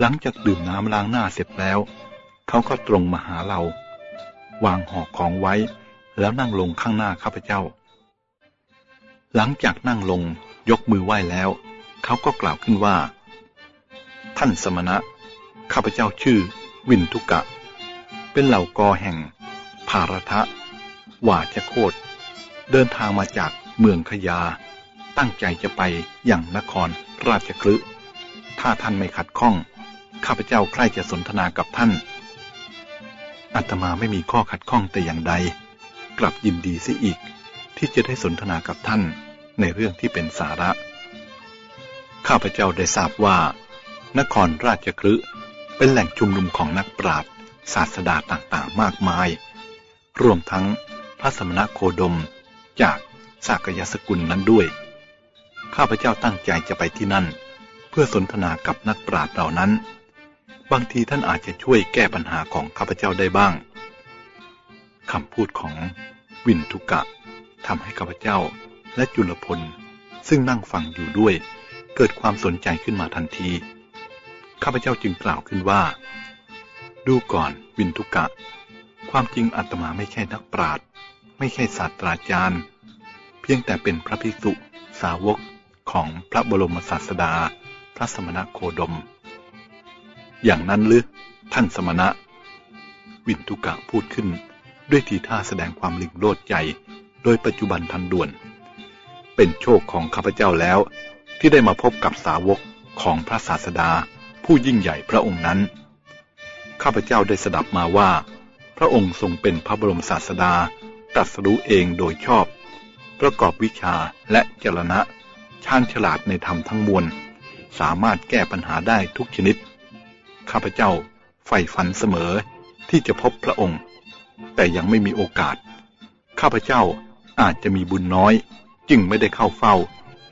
หลังจากดื่มน้ำล้างหน้าเสร็จแล้ว เขาก็ตรงมาหาเรา วางห่อของไว้ แล้วนั่งลงข้างหน้าข้าพเจ้า หลังจากนั่งลงยกมือไหว้แล้ว เขาก็กล่าวขึ้นว่า ท่านสมณะ ข้าพเจ้าชื่อ วินทุกะ เป็นเหล่ากอแห่งภารทะวาจะโคตเดินทางมาจากเมืองขยา ตั้งใจจะไปอย่างนครราชคลึถ้าท่านไม่ขัดข้อง ข้าพเจ้าใคร่จะสนทนากับท่าน อาตมาไม่มีข้อขัดข้องแต่อย่างใด กลับยินดีเสียอีก ที่จะได้สนทนากับท่านในเรื่องที่เป็นสาระ ข้าพเจ้าได้ทราบว่า นครราชคลึเป็นแหล่งชุมนุมของนักปราชญ์ศาสดาต่างๆ มากมาย รวมทั้งพระสมณโคดมจากสากยสกุลนั้นด้วย ข้าพเจ้าตั้งใจจะไปที่นั่น เพื่อสนทนากับนักปราชญ์เหล่านั้น บางทีท่านอาจจะช่วยแก้ปัญหาของข้าพเจ้าได้บ้างคำพูดของวินทุกะทำให้ข้าพเจ้าและจุลพล ซึ่งนั่งฟังอยู่ด้วย เกิดความสนใจขึ้นมาทันที ข้าพเจ้าจึงกล่าวขึ้นว่า ดูก่อนวินทุกะ ความจริงอาตมาไม่ใช่นักปราชญ์ไม่ใช่ศาสตราจารย์ เพียงแต่เป็นพระภิกษุสาวกของพระบรมศาสดา พระสมณโคดม อย่างนั้นหรือท่านสมณะ วินทุกะพูดขึ้น ด้วยทีท่าแสดงความลิงโลดใจ โดยปัจจุบันทันด่วน เป็นโชคของข้าพเจ้าแล้ว ที่ได้มาพบกับสาวกของพระศาสดา ผู้ยิ่งใหญ่พระองค์นั้น ข้าพเจ้าได้สดับมาว่า พระองค์ทรงเป็นพระบรมศาสดาตรัสรู้เองโดยชอบ ประกอบวิชาและจรณะชาญฉลาดในธรรมทั้งมวล สามารถแก้ปัญหาได้ทุกชนิด ข้าพเจ้าใฝ่ฝันเสมอที่จะพบพระองค์ แต่ยังไม่มีโอกาส ข้าพเจ้าอาจจะมีบุญน้อย จึงไม่ได้เข้าเฝ้า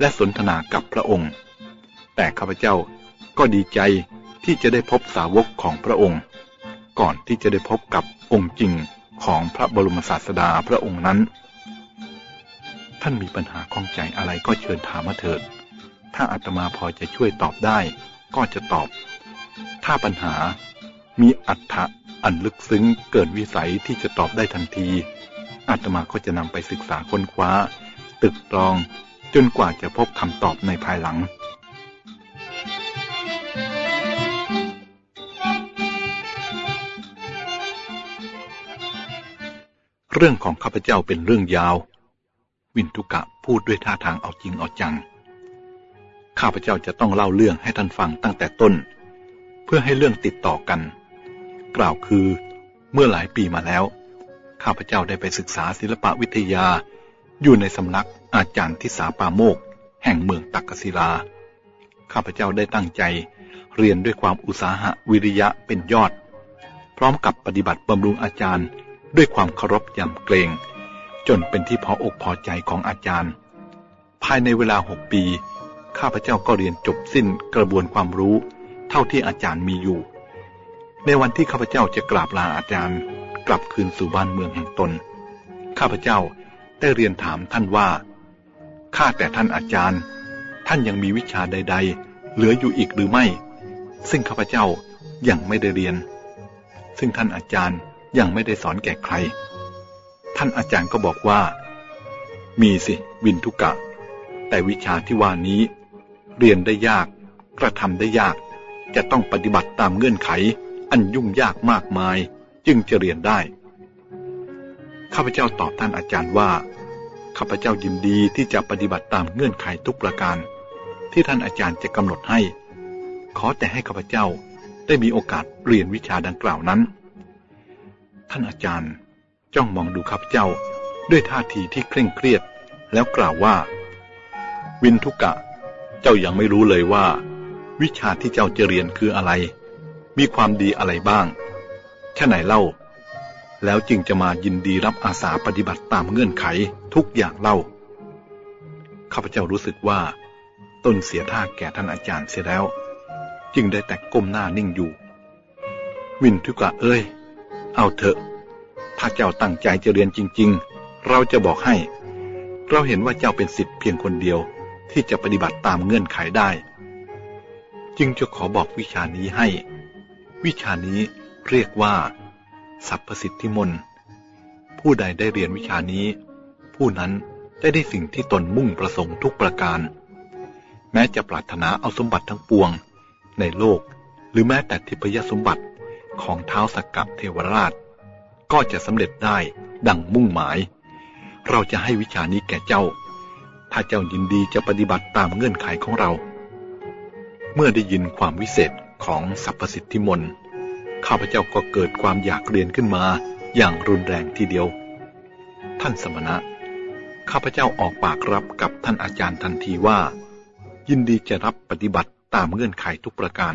และสนทนากับพระองค์ แต่ข้าพเจ้าก็ดีใจที่จะได้พบสาวกของพระองค์ ก่อนที่จะได้พบกับองค์จริงของพระบรมศาสดาพระองค์นั้น ท่านมีปัญหาข้องใจอะไรก็เชิญถามมาเถิด ถ้าอาตมาพอจะช่วยตอบได้ก็จะตอบ ถ้าปัญหา มีอัตถะอันลึกซึ้งเกินวิสัยที่จะตอบได้ทันที อาตมาก็จะนำไปศึกษาค้นคว้า ตึกตรองจนกว่าจะพบคำตอบในภายหลัง เรื่องของข้าพเจ้าเป็นเรื่องยาว วินทุกะพูดด้วยท่าทางเอาจริงเอาจัง ข้าพเจ้าจะต้องเล่าเรื่องให้ท่านฟังตั้งแต่ต้น เพื่อให้เรื่องติดต่อกัน กล่าวคือเมื่อหลายปีมาแล้ว ข้าพเจ้าได้ไปศึกษาศิลปวิทยา อยู่ในสำนักอาจารย์ทิสาปาโมก แห่งเมืองตักกศิลา ข้าพเจ้าได้ตั้งใจเรียนด้วยความอุตสาหะวิริยะเป็นยอด พร้อมกับปฏิบัติบำรุงอาจารย์ด้วยความเคารพยำเกรง จนเป็นที่พออกพอใจของอาจารย์ ภายในเวลาหกปี ข้าพเจ้าก็เรียนจบสิ้นกระบวนความรู้ เท่าที่อาจารย์มีอยู่ ในวันที่ข้าพเจ้าจะกราบลาอาจารย์ กลับคืนสู่บ้านเมืองแห่งตน ข้าพเจ้าได้เรียนถามท่านว่า ข้าแต่ท่านอาจารย์ ท่านยังมีวิชาใด ๆ เหลืออยู่อีกหรือไม่ ซึ่งข้าพเจ้ายังไม่ได้เรียน ซึ่งท่านอาจารย์ยังไม่ได้สอนแก่ใคร ท่านอาจารย์ก็บอกว่า มีสิวินทุกะ แต่วิชาที่ว่านี้ เรียนได้ยาก กระทำได้ยาก จะต้องปฏิบัติตามเงื่อนไข อันยุ่งยากมากมาย จึงจะเรียนได้ ข้าพเจ้าตอบท่านอาจารย์ว่า ข้าพเจ้ายินดีที่จะปฏิบัติตามเงื่อนไขทุกประการ ที่ท่านอาจารย์จะกำหนดให้ ขอแต่ให้ข้าพเจ้าได้มีโอกาสเรียนวิชาดังกล่าวนั้น ท่านอาจารย์จ้องมองดูข้าพเจ้าด้วยท่าทีที่เคร่งเครียด แล้วกล่าวว่า วินทุกะ เจ้ายังไม่รู้เลยว่า วิชาที่เจ้าจะเรียนคืออะไร มีความดีอะไรบ้างแค่ไหนเล่า แล้วจึงจะมายินดีรับอาสาปฏิบัติตามเงื่อนไขทุกอย่างเล่า ข้าพเจ้ารู้สึกว่า ต้นเสียท่าแก่ท่านอาจารย์เสียแล้ว จึงได้แต่ก้มหน้านิ่งอยู่ วินทุกะเอ้ย เอาเถอะ ถ้าเจ้าตั้งใจจะเรียนจริง ๆ เราจะบอกให้ เราเห็นว่าเจ้าเป็นสิทธิ์เพียงคนเดียวที่จะปฏิบัติตามเงื่อนไขได้ จึงจะขอบอกวิชานี้ให้ วิชานี้เรียกว่า สัพพสิทธิมนผู้ใดได้เรียนวิชานี้ ผู้นั้นได้ได้สิ่งที่ตนมุ่งประสงค์ทุกประการ แม้จะปรารถนาเอาสมบัติทั้งปวง ในโลก หรือแม้แต่ทิพยสมบัติของเท้าสกกัดเทวราช ก็จะสำเร็จได้ดังมุ่งหมาย เราจะให้วิชานี้แก่เจ้า ถ้าเจ้ายินดีจะปฏิบัติตามเงื่อนไขของเรา เมื่อได้ยินความวิเศษของสรรพสิทธิมนต์ข้าพเจ้าก็เกิดความอยากเรียนขึ้นมาอย่างรุนแรงทีเดียว ท่านสมณะ ข้าพเจ้าออกปากรับกับท่านอาจารย์ทันทีว่า ยินดีจะรับปฏิบัติตามเงื่อนไขทุกประการ